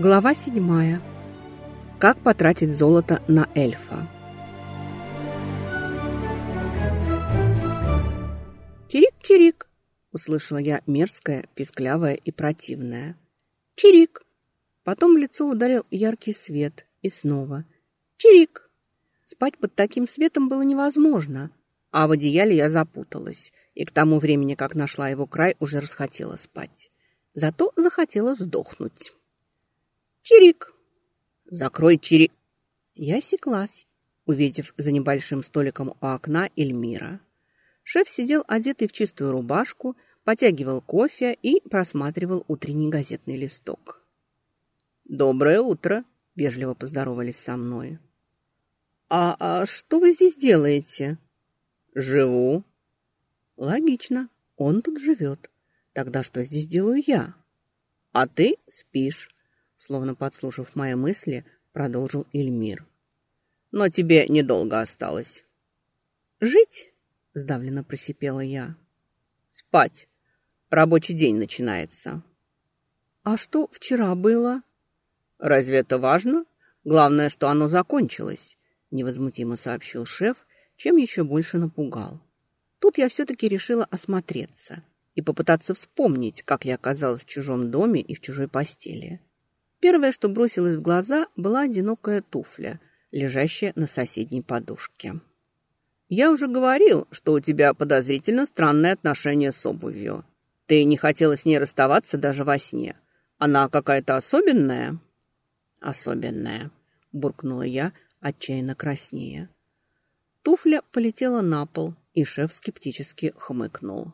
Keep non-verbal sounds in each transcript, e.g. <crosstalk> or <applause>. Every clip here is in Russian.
Глава седьмая. Как потратить золото на эльфа? «Чирик-чирик!» – услышала я мерзкое, писклявое и противное. «Чирик!» Потом в лицо ударил яркий свет. И снова. «Чирик!» Спать под таким светом было невозможно, а в одеяле я запуталась, и к тому времени, как нашла его край, уже расхотела спать. Зато захотела сдохнуть. «Чирик!» «Закрой чирик!» Я осеклась, увидев за небольшим столиком у окна Эльмира. Шеф сидел одетый в чистую рубашку, потягивал кофе и просматривал утренний газетный листок. «Доброе утро!» – вежливо поздоровались со мной. «А, а что вы здесь делаете?» «Живу». «Логично, он тут живет. Тогда что здесь делаю я?» «А ты спишь словно подслушав мои мысли, продолжил Эльмир. «Но тебе недолго осталось». «Жить?» – сдавленно просипела я. «Спать. Рабочий день начинается». «А что вчера было?» «Разве это важно? Главное, что оно закончилось», – невозмутимо сообщил шеф, чем еще больше напугал. Тут я все-таки решила осмотреться и попытаться вспомнить, как я оказалась в чужом доме и в чужой постели. Первое, что бросилось в глаза, была одинокая туфля, лежащая на соседней подушке. «Я уже говорил, что у тебя подозрительно странное отношение с обувью. Ты не хотела с ней расставаться даже во сне. Она какая-то особенная?» «Особенная», — буркнула я, отчаянно краснея. Туфля полетела на пол, и шеф скептически хмыкнул.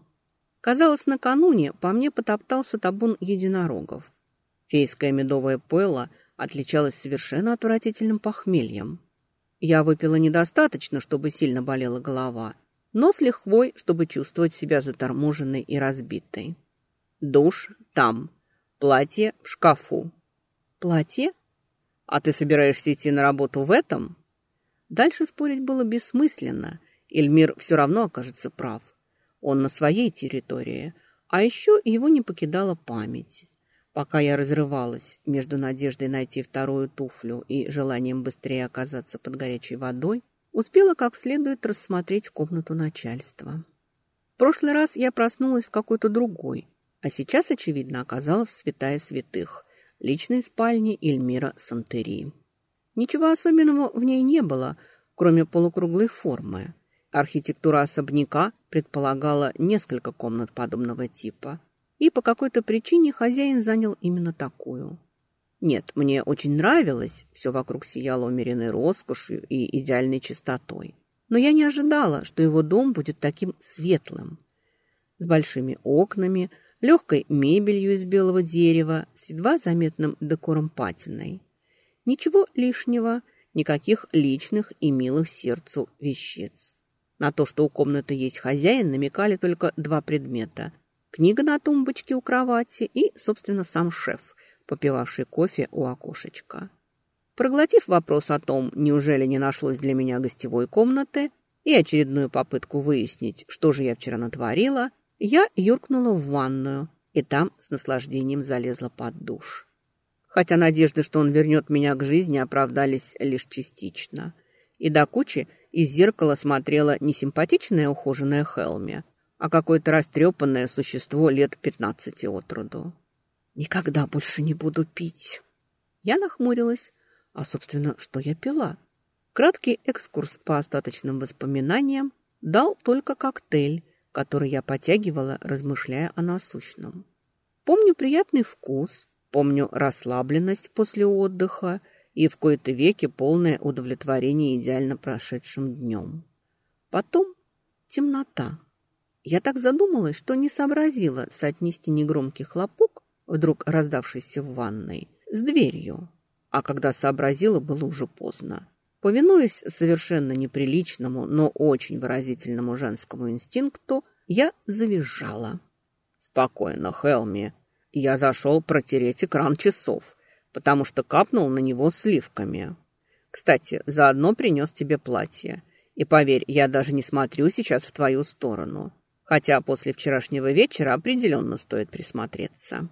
Казалось, накануне по мне потоптался табун единорогов. Фейское медовое пойло отличалось совершенно отвратительным похмельем. Я выпила недостаточно, чтобы сильно болела голова, но с лихвой, чтобы чувствовать себя заторможенной и разбитой. Душ там, платье в шкафу. Платье? А ты собираешься идти на работу в этом? Дальше спорить было бессмысленно. Эльмир все равно окажется прав. Он на своей территории, а еще его не покидала память. Пока я разрывалась между надеждой найти вторую туфлю и желанием быстрее оказаться под горячей водой, успела как следует рассмотреть комнату начальства. В прошлый раз я проснулась в какой-то другой, а сейчас, очевидно, оказалась в святая святых, личной спальне Эльмира Сантери. Ничего особенного в ней не было, кроме полукруглой формы. Архитектура особняка предполагала несколько комнат подобного типа – и по какой-то причине хозяин занял именно такую. Нет, мне очень нравилось, все вокруг сияло умеренной роскошью и идеальной чистотой. Но я не ожидала, что его дом будет таким светлым, с большими окнами, легкой мебелью из белого дерева, с едва заметным декором патиной. Ничего лишнего, никаких личных и милых сердцу вещиц. На то, что у комнаты есть хозяин, намекали только два предмета – книга на тумбочке у кровати и, собственно, сам шеф, попивавший кофе у окошечка. Проглотив вопрос о том, неужели не нашлось для меня гостевой комнаты, и очередную попытку выяснить, что же я вчера натворила, я юркнула в ванную и там с наслаждением залезла под душ. Хотя надежды, что он вернет меня к жизни, оправдались лишь частично. И до кучи из зеркала смотрела не симпатичная ухоженная Хелми, а какое-то растрепанное существо лет пятнадцати от роду. «Никогда больше не буду пить!» Я нахмурилась. А, собственно, что я пила? Краткий экскурс по остаточным воспоминаниям дал только коктейль, который я потягивала, размышляя о насущном. Помню приятный вкус, помню расслабленность после отдыха и в кои-то веки полное удовлетворение идеально прошедшим днем. Потом темнота. Я так задумалась, что не сообразила соотнести негромкий хлопок, вдруг раздавшийся в ванной, с дверью. А когда сообразила, было уже поздно. Повинуясь совершенно неприличному, но очень выразительному женскому инстинкту, я завизжала. «Спокойно, Хелми. Я зашел протереть экран часов, потому что капнул на него сливками. Кстати, заодно принес тебе платье. И поверь, я даже не смотрю сейчас в твою сторону хотя после вчерашнего вечера определенно стоит присмотреться.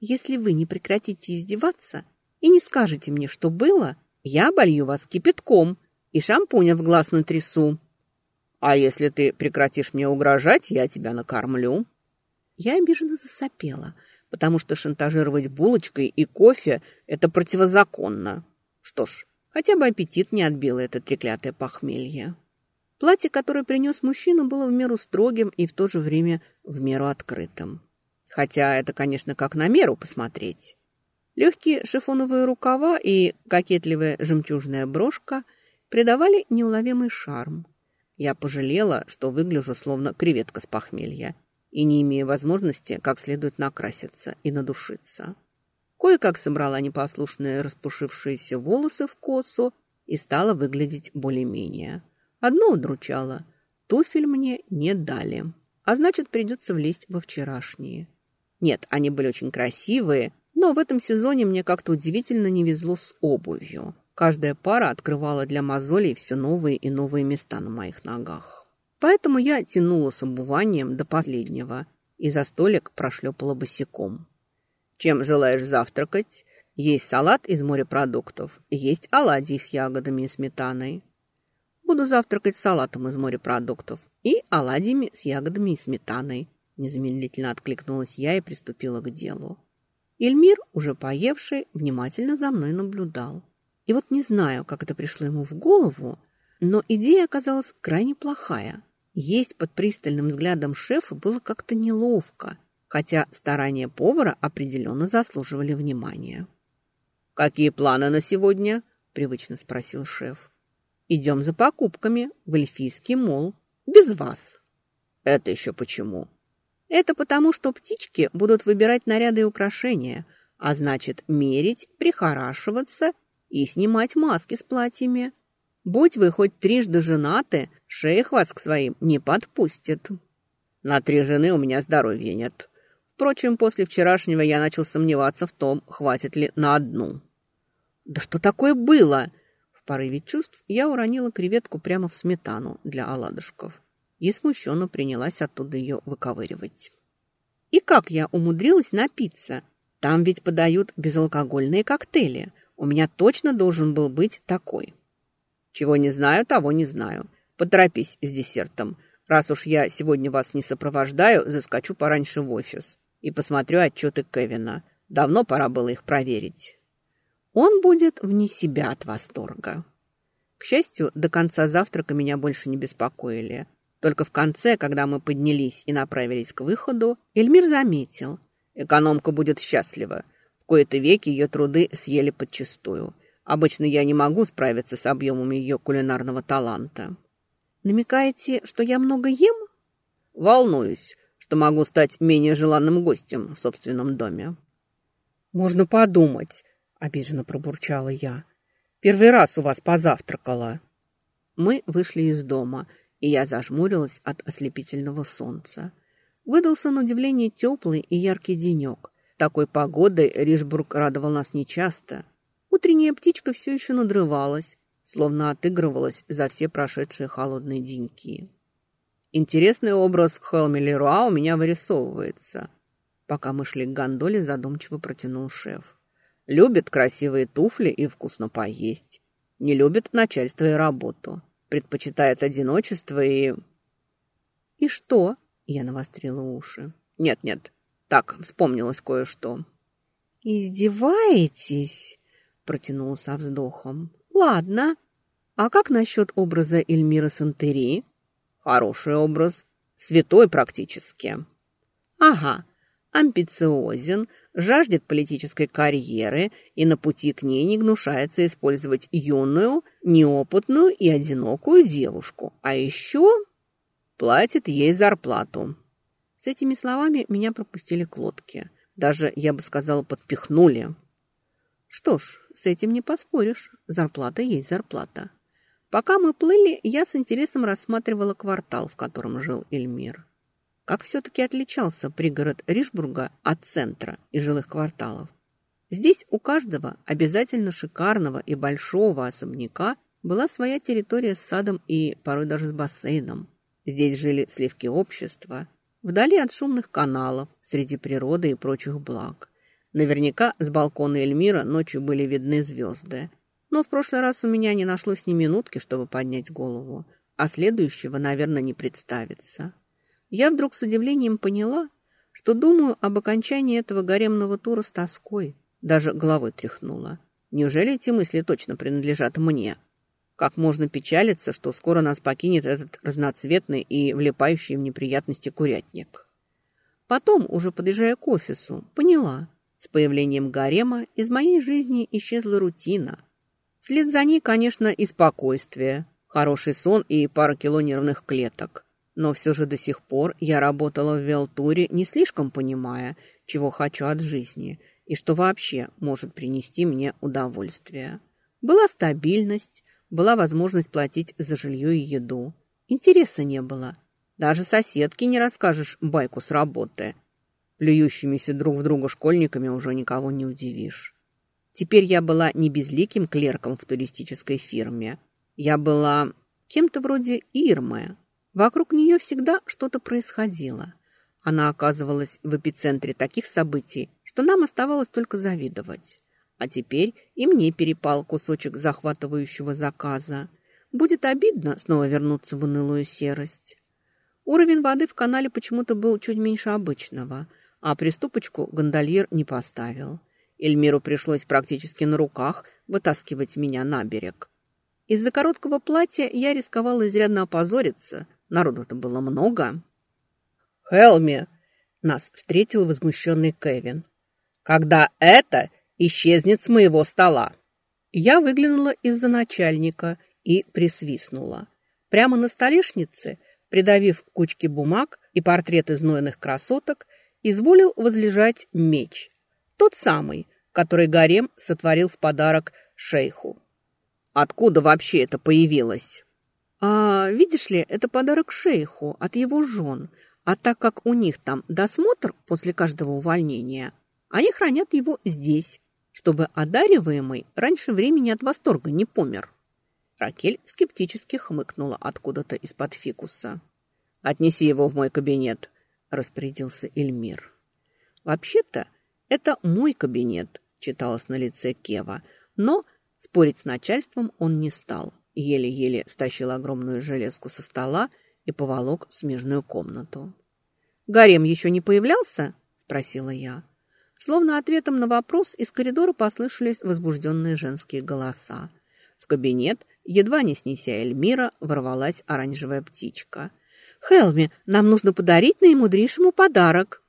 Если вы не прекратите издеваться, и не скажете мне, что было, я болью вас кипятком и шампуня в глаз натрясу. А если ты прекратишь мне угрожать, я тебя накормлю. Я обиженно засопела, потому что шантажировать булочкой и кофе – это противозаконно. Что ж, хотя бы аппетит не отбило это треклятое похмелье. Платье, которое принес мужчина, было в меру строгим и в то же время в меру открытым. Хотя это, конечно, как на меру посмотреть. Легкие шифоновые рукава и кокетливая жемчужная брошка придавали неуловимый шарм. Я пожалела, что выгляжу словно креветка с похмелья и не имея возможности как следует накраситься и надушиться. Кое-как собрала непослушные распушившиеся волосы в косу и стала выглядеть более-менее. Одно удручало. Туфель мне не дали. А значит, придется влезть во вчерашние. Нет, они были очень красивые, но в этом сезоне мне как-то удивительно не везло с обувью. Каждая пара открывала для мозолей все новые и новые места на моих ногах. Поэтому я тянула с обуванием до последнего и за столик прошлепала босиком. Чем желаешь завтракать? Есть салат из морепродуктов, есть оладьи с ягодами и сметаной. Буду завтракать салатом из морепродуктов и оладьями с ягодами и сметаной. Незамедлительно откликнулась я и приступила к делу. Эльмир, уже поевший, внимательно за мной наблюдал. И вот не знаю, как это пришло ему в голову, но идея оказалась крайне плохая. Есть под пристальным взглядом шефа было как-то неловко, хотя старания повара определенно заслуживали внимания. «Какие планы на сегодня?» – привычно спросил шеф. «Идем за покупками в эльфийский мол. Без вас». «Это еще почему?» «Это потому, что птички будут выбирать наряды и украшения, а значит, мерить, прихорашиваться и снимать маски с платьями. Будь вы хоть трижды женаты, шейх вас к своим не подпустит». «На три жены у меня здоровья нет», Впрочем, после вчерашнего я начал сомневаться в том, хватит ли на одну. «Да что такое было?» Порыве чувств я уронила креветку прямо в сметану для оладушков и смущенно принялась оттуда ее выковыривать. И как я умудрилась напиться? Там ведь подают безалкогольные коктейли. У меня точно должен был быть такой. Чего не знаю, того не знаю. Поторопись с десертом. Раз уж я сегодня вас не сопровождаю, заскочу пораньше в офис и посмотрю отчеты Кевина. Давно пора было их проверить. Он будет вне себя от восторга. К счастью, до конца завтрака меня больше не беспокоили. Только в конце, когда мы поднялись и направились к выходу, Эльмир заметил. Экономка будет счастлива. В кои-то веки ее труды съели подчистую. Обычно я не могу справиться с объемом ее кулинарного таланта. Намекаете, что я много ем? Волнуюсь что могу стать менее желанным гостем в собственном доме. «Можно подумать», — обиженно пробурчала я. «Первый раз у вас позавтракала». Мы вышли из дома, и я зажмурилась от ослепительного солнца. Выдался на удивление теплый и яркий денек. Такой погодой Ришбург радовал нас нечасто. Утренняя птичка все еще надрывалась, словно отыгрывалась за все прошедшие холодные деньки. Интересный образ Хелми Леруа у меня вырисовывается. Пока мы шли к гондоле, задумчиво протянул шеф. Любит красивые туфли и вкусно поесть. Не любит начальство и работу. Предпочитает одиночество и... «И что?» — я навострила уши. «Нет-нет, так, вспомнилось кое-что». «Издеваетесь?» — протянула со вздохом. «Ладно. А как насчет образа Эльмира Сантерии?» Хороший образ. Святой практически. Ага. Амбициозен, жаждет политической карьеры и на пути к ней не гнушается использовать юную, неопытную и одинокую девушку. А еще платит ей зарплату. С этими словами меня пропустили к лодке. Даже, я бы сказала, подпихнули. Что ж, с этим не поспоришь. Зарплата есть зарплата. Пока мы плыли, я с интересом рассматривала квартал, в котором жил Эльмир. Как все-таки отличался пригород Ришбурга от центра и жилых кварталов. Здесь у каждого обязательно шикарного и большого особняка была своя территория с садом и порой даже с бассейном. Здесь жили сливки общества, вдали от шумных каналов, среди природы и прочих благ. Наверняка с балкона Эльмира ночью были видны звезды. Но в прошлый раз у меня не нашлось ни минутки, чтобы поднять голову, а следующего, наверное, не представится. Я вдруг с удивлением поняла, что думаю об окончании этого гаремного тура с тоской. Даже головой тряхнула. Неужели эти мысли точно принадлежат мне? Как можно печалиться, что скоро нас покинет этот разноцветный и влипающий в неприятности курятник? Потом, уже подъезжая к офису, поняла, с появлением гарема из моей жизни исчезла рутина. Вслед за ней, конечно, и спокойствие, хороший сон и пара кило нервных клеток. Но все же до сих пор я работала в Велтуре, не слишком понимая, чего хочу от жизни и что вообще может принести мне удовольствие. Была стабильность, была возможность платить за жилье и еду. Интереса не было. Даже соседке не расскажешь байку с работы – Плюющимися друг в друга школьниками уже никого не удивишь. Теперь я была не безликим клерком в туристической фирме. Я была кем-то вроде Ирмы. Вокруг нее всегда что-то происходило. Она оказывалась в эпицентре таких событий, что нам оставалось только завидовать. А теперь и мне перепал кусочек захватывающего заказа. Будет обидно снова вернуться в унылую серость. Уровень воды в канале почему-то был чуть меньше обычного – а приступочку гондольер не поставил. Эльмиру пришлось практически на руках вытаскивать меня на берег. Из-за короткого платья я рисковала изрядно опозориться. Народу-то было много. «Хелми!» — нас встретил возмущенный Кевин. «Когда это исчезнет с моего стола?» Я выглянула из-за начальника и присвистнула. Прямо на столешнице, придавив кучки бумаг и портреты знойных красоток, изволил возлежать меч. Тот самый, который Гарем сотворил в подарок шейху. Откуда вообще это появилось? А, видишь ли, это подарок шейху от его жен. А так как у них там досмотр после каждого увольнения, они хранят его здесь, чтобы одариваемый раньше времени от восторга не помер. Ракель скептически хмыкнула откуда-то из-под фикуса. «Отнеси его в мой кабинет», распорядился Эльмир. «Вообще-то это мой кабинет», – читалось на лице Кева, но спорить с начальством он не стал. Еле-еле стащил огромную железку со стола и поволок в смежную комнату. «Гарем еще не появлялся?» – спросила я. Словно ответом на вопрос из коридора послышались возбужденные женские голоса. В кабинет, едва не снеся Эльмира, ворвалась оранжевая птичка – Хелми, нам нужно подарить наимудрейшему подарок».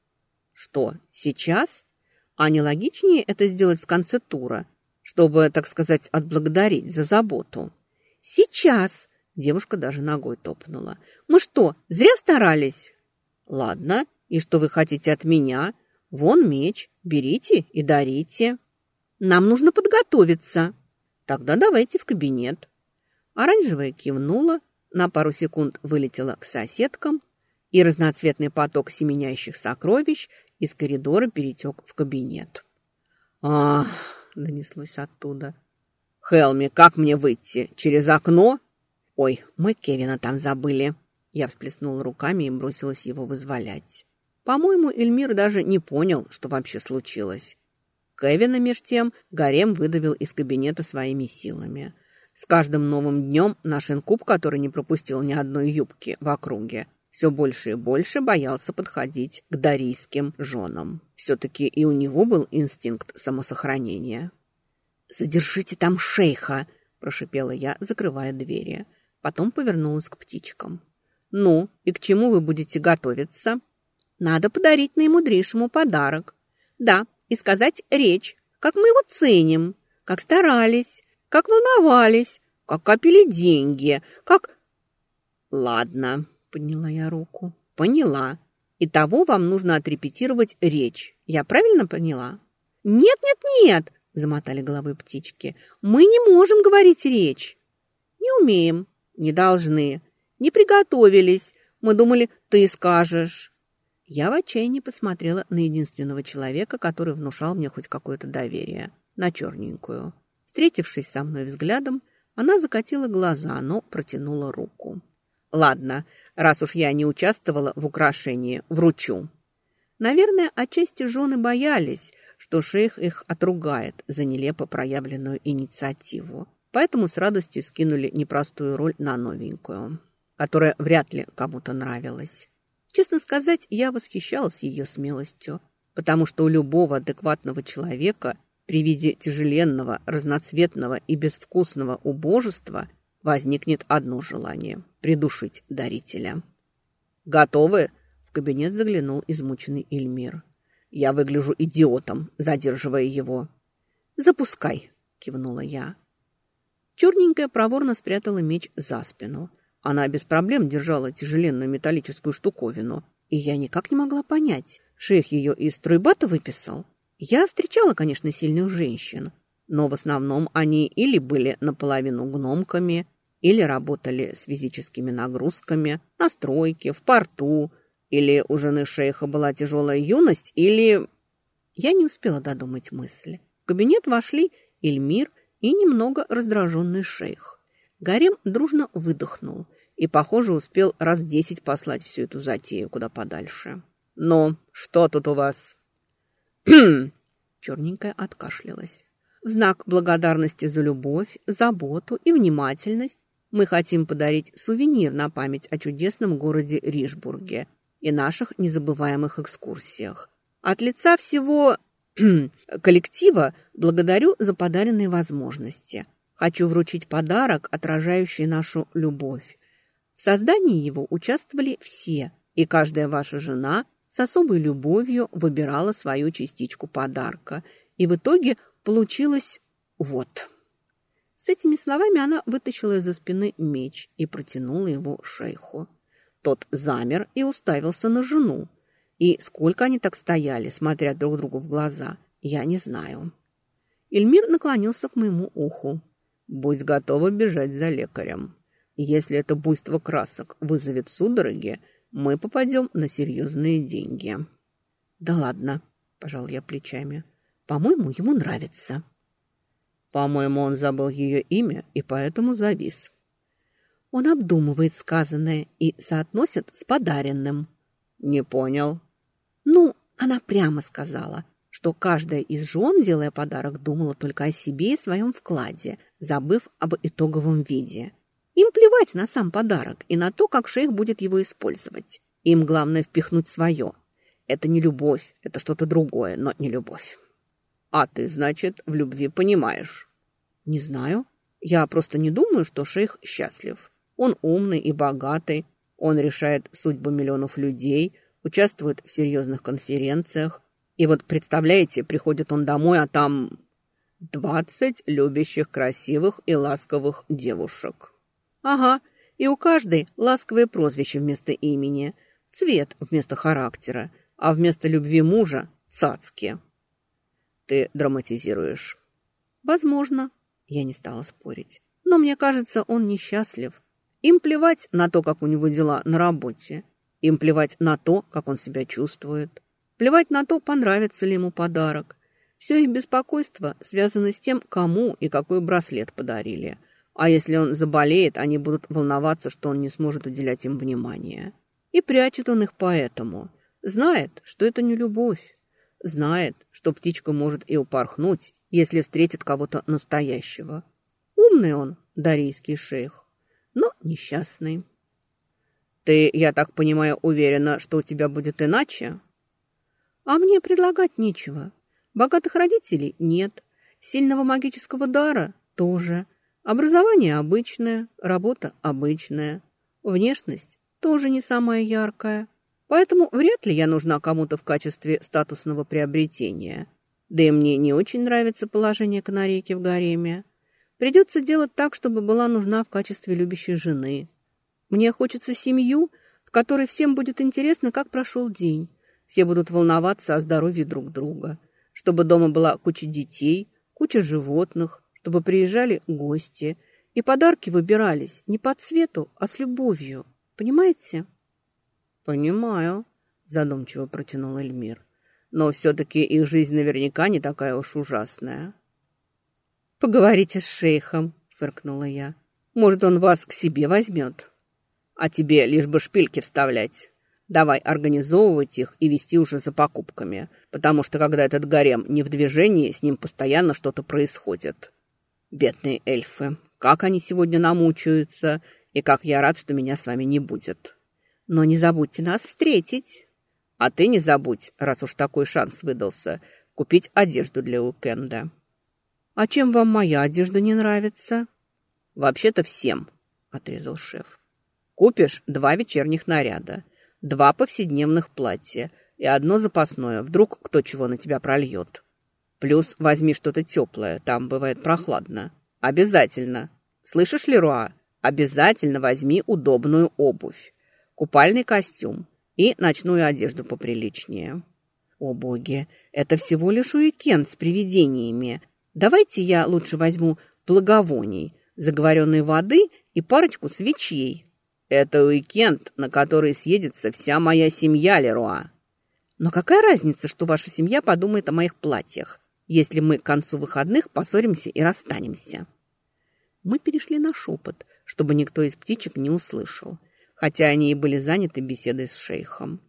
«Что, сейчас?» А не логичнее это сделать в конце тура, чтобы, так сказать, отблагодарить за заботу. «Сейчас!» – девушка даже ногой топнула. «Мы что, зря старались?» «Ладно, и что вы хотите от меня? Вон меч, берите и дарите». «Нам нужно подготовиться». «Тогда давайте в кабинет». Оранжевая кивнула, на пару секунд вылетела к соседкам, и разноцветный поток семенящих сокровищ из коридора перетек в кабинет. «Ах!» — донеслось оттуда. «Хелми, как мне выйти? Через окно?» «Ой, мы Кевина там забыли!» Я всплеснула руками и бросилась его вызволять. По-моему, Эльмир даже не понял, что вообще случилось. Кевина, меж тем, гарем выдавил из кабинета своими силами — с каждым новым днем наш инкуб, который не пропустил ни одной юбки в округе, все больше и больше боялся подходить к дарийским женам. Все-таки и у него был инстинкт самосохранения. «Задержите там шейха!» – прошипела я, закрывая двери. Потом повернулась к птичкам. «Ну, и к чему вы будете готовиться?» «Надо подарить наимудрейшему подарок. Да, и сказать речь, как мы его ценим, как старались, как волновались, как копили деньги, как... Ладно, подняла я руку. Поняла. И того вам нужно отрепетировать речь. Я правильно поняла? Нет, нет, нет, замотали головой птички. Мы не можем говорить речь. Не умеем, не должны, не приготовились. Мы думали, ты скажешь. Я в отчаянии посмотрела на единственного человека, который внушал мне хоть какое-то доверие, на черненькую. Встретившись со мной взглядом, она закатила глаза, но протянула руку. «Ладно, раз уж я не участвовала в украшении, вручу». Наверное, отчасти жены боялись, что шейх их отругает за нелепо проявленную инициативу. Поэтому с радостью скинули непростую роль на новенькую, которая вряд ли кому-то нравилась. Честно сказать, я восхищалась ее смелостью, потому что у любого адекватного человека при виде тяжеленного, разноцветного и безвкусного убожества возникнет одно желание – придушить дарителя. «Готовы?» – в кабинет заглянул измученный Эльмир. «Я выгляжу идиотом, задерживая его». «Запускай!» – кивнула я. Черненькая проворно спрятала меч за спину. Она без проблем держала тяжеленную металлическую штуковину, и я никак не могла понять, шейх ее из стройбата выписал. Я встречала, конечно, сильных женщин, но в основном они или были наполовину гномками, или работали с физическими нагрузками на стройке, в порту, или у жены шейха была тяжелая юность, или... Я не успела додумать мысли. В кабинет вошли Эльмир и немного раздраженный шейх. Гарем дружно выдохнул и, похоже, успел раз десять послать всю эту затею куда подальше. «Ну, что тут у вас?» <clears throat> Черненькая откашлялась. В знак благодарности за любовь, заботу и внимательность мы хотим подарить сувенир на память о чудесном городе Ришбурге и наших незабываемых экскурсиях. От лица всего <clears throat> коллектива благодарю за подаренные возможности. Хочу вручить подарок, отражающий нашу любовь. В создании его участвовали все, и каждая ваша жена с особой любовью выбирала свою частичку подарка. И в итоге получилось вот. С этими словами она вытащила из-за спины меч и протянула его шейху. Тот замер и уставился на жену, и сколько они так стояли, смотря друг другу в глаза, я не знаю. Эльмир наклонился к моему уху. «Будь готова бежать за лекарем. Если это буйство красок вызовет судороги, мы попадем на серьезные деньги». «Да ладно», – пожал я плечами. «По-моему, ему нравится». По-моему, он забыл ее имя и поэтому завис. Он обдумывает сказанное и соотносит с подаренным. «Не понял». Ну, она прямо сказала, что каждая из жен, делая подарок, думала только о себе и своем вкладе, забыв об итоговом виде. Им плевать на сам подарок и на то, как шейх будет его использовать. Им главное впихнуть свое. Это не любовь, это что-то другое, но не любовь. А ты, значит, в любви понимаешь? Не знаю. Я просто не думаю, что шейх счастлив. Он умный и богатый, он решает судьбу миллионов людей – участвует в серьезных конференциях. И вот, представляете, приходит он домой, а там двадцать любящих, красивых и ласковых девушек. Ага, и у каждой ласковое прозвище вместо имени, цвет вместо характера, а вместо любви мужа – цацки. Ты драматизируешь. Возможно, я не стала спорить. Но мне кажется, он несчастлив. Им плевать на то, как у него дела на работе. Им плевать на то, как он себя чувствует. Плевать на то, понравится ли ему подарок. Все их беспокойство связано с тем, кому и какой браслет подарили. А если он заболеет, они будут волноваться, что он не сможет уделять им внимания. И прячет он их поэтому. Знает, что это не любовь. Знает, что птичка может и упорхнуть, если встретит кого-то настоящего. Умный он, дарийский шейх, но несчастный. Ты, я так понимаю, уверена, что у тебя будет иначе? А мне предлагать нечего. Богатых родителей нет. Сильного магического дара тоже. Образование обычное, работа обычная. Внешность тоже не самая яркая. Поэтому вряд ли я нужна кому-то в качестве статусного приобретения. Да и мне не очень нравится положение канарейки в гареме. Придется делать так, чтобы была нужна в качестве любящей жены. Мне хочется семью, в которой всем будет интересно, как прошел день. Все будут волноваться о здоровье друг друга. Чтобы дома была куча детей, куча животных, чтобы приезжали гости. И подарки выбирались не по цвету, а с любовью. Понимаете? Понимаю, задумчиво протянул Эльмир. Но все-таки их жизнь наверняка не такая уж ужасная. Поговорите с шейхом, фыркнула я. Может, он вас к себе возьмет. А тебе лишь бы шпильки вставлять. Давай организовывать их и вести уже за покупками, потому что когда этот гарем не в движении, с ним постоянно что-то происходит. Бедные эльфы, как они сегодня намучаются, и как я рад, что меня с вами не будет. Но не забудьте нас встретить. А ты не забудь, раз уж такой шанс выдался, купить одежду для уикенда. А чем вам моя одежда не нравится? Вообще-то всем, отрезал шеф. Купишь два вечерних наряда, два повседневных платья и одно запасное, вдруг кто чего на тебя прольет. Плюс возьми что-то теплое, там бывает прохладно. Обязательно. Слышишь, Леруа? Обязательно возьми удобную обувь, купальный костюм и ночную одежду поприличнее. О боги, это всего лишь уикенд с привидениями. Давайте я лучше возьму благовоний, заговоренной воды и парочку свечей. Это уикенд, на который съедется вся моя семья, Леруа. Но какая разница, что ваша семья подумает о моих платьях, если мы к концу выходных поссоримся и расстанемся? Мы перешли на шепот, чтобы никто из птичек не услышал, хотя они и были заняты беседой с шейхом.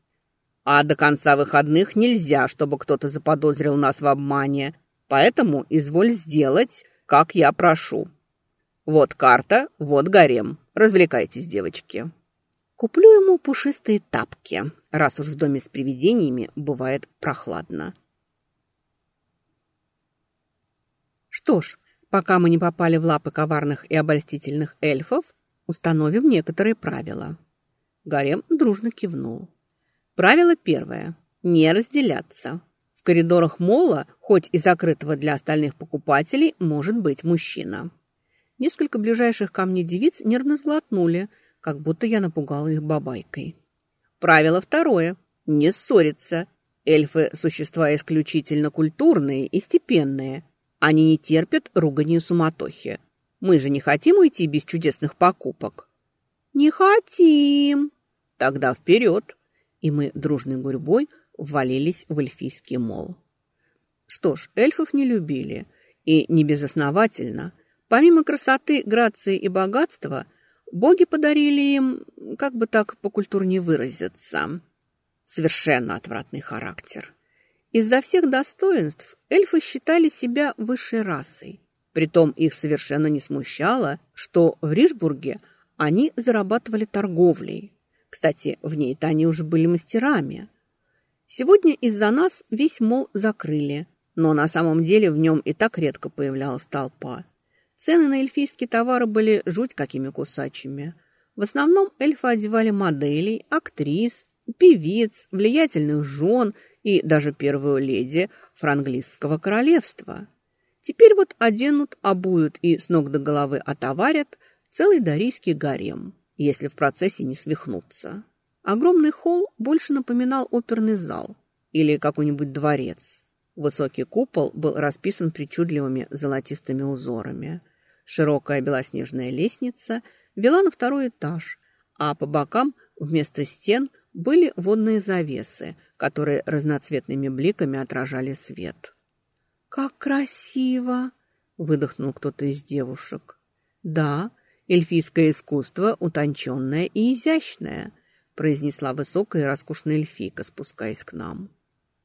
«А до конца выходных нельзя, чтобы кто-то заподозрил нас в обмане, поэтому изволь сделать, как я прошу. Вот карта, вот гарем. Развлекайтесь, девочки». Куплю ему пушистые тапки, раз уж в доме с привидениями бывает прохладно. Что ж, Пока мы не попали в лапы коварных и обольстительных эльфов, установим некоторые правила. Гарем дружно кивнул. Правило первое. Не разделяться. Коридорах мола, хоть и закрытого для остальных покупателей, может быть мужчина. Несколько ближайших ко мне девиц нервно сглотнули, как будто я напугала их бабайкой. Правило второе. Не ссориться. Эльфы – существа исключительно культурные и степенные – они не терпят ругани и суматохи. Мы же не хотим уйти без чудесных покупок. Не хотим. Тогда вперед. И мы дружной гурьбой ввалились в эльфийский мол. Что ж, эльфов не любили. И не безосновательно. Помимо красоты, грации и богатства, боги подарили им, как бы так покультурнее выразиться, совершенно отвратный характер. Из-за всех достоинств эльфы считали себя высшей расой. Притом их совершенно не смущало, что в Ришбурге они зарабатывали торговлей. Кстати, в ней-то они уже были мастерами. Сегодня из-за нас весь мол закрыли, но на самом деле в нем и так редко появлялась толпа. Цены на эльфийские товары были жуть какими кусачими. В основном эльфы одевали моделей, актрис, певиц, влиятельных жен и даже первую леди франглийского королевства. Теперь вот оденут, обуют и с ног до головы отоварят целый дарийский гарем, если в процессе не свихнутся. Огромный холл больше напоминал оперный зал или какой-нибудь дворец. Высокий купол был расписан причудливыми золотистыми узорами. Широкая белоснежная лестница вела на второй этаж, а по бокам вместо стен были водные завесы, которые разноцветными бликами отражали свет. «Как красиво!» — выдохнул кто-то из девушек. «Да, эльфийское искусство утонченное и изящное», — произнесла высокая и роскошная эльфийка, спускаясь к нам.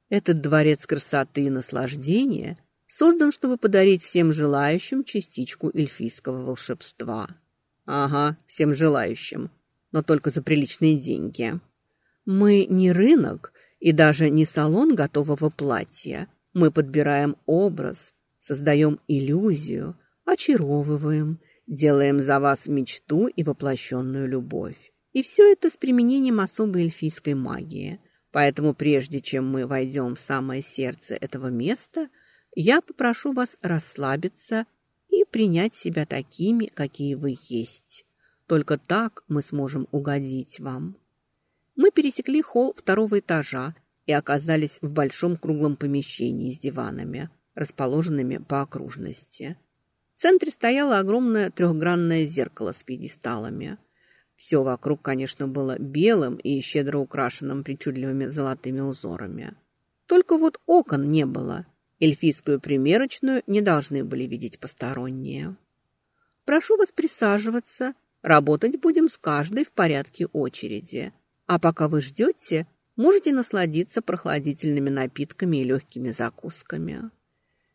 «Этот дворец красоты и наслаждения создан, чтобы подарить всем желающим частичку эльфийского волшебства». «Ага, всем желающим, но только за приличные деньги». Мы не рынок и даже не салон готового платья. Мы подбираем образ, создаем иллюзию, очаровываем, делаем за вас мечту и воплощенную любовь. И все это с применением особой эльфийской магии. Поэтому прежде чем мы войдем в самое сердце этого места, я попрошу вас расслабиться и принять себя такими, какие вы есть. Только так мы сможем угодить вам. Мы пересекли холл второго этажа и оказались в большом круглом помещении с диванами, расположенными по окружности. В центре стояло огромное трехгранное зеркало с пьедесталами. Все вокруг, конечно, было белым и щедро украшенным причудливыми золотыми узорами. Только вот окон не было. Эльфийскую примерочную не должны были видеть посторонние. «Прошу вас присаживаться. Работать будем с каждой в порядке очереди», А пока вы ждете, можете насладиться прохладительными напитками и легкими закусками.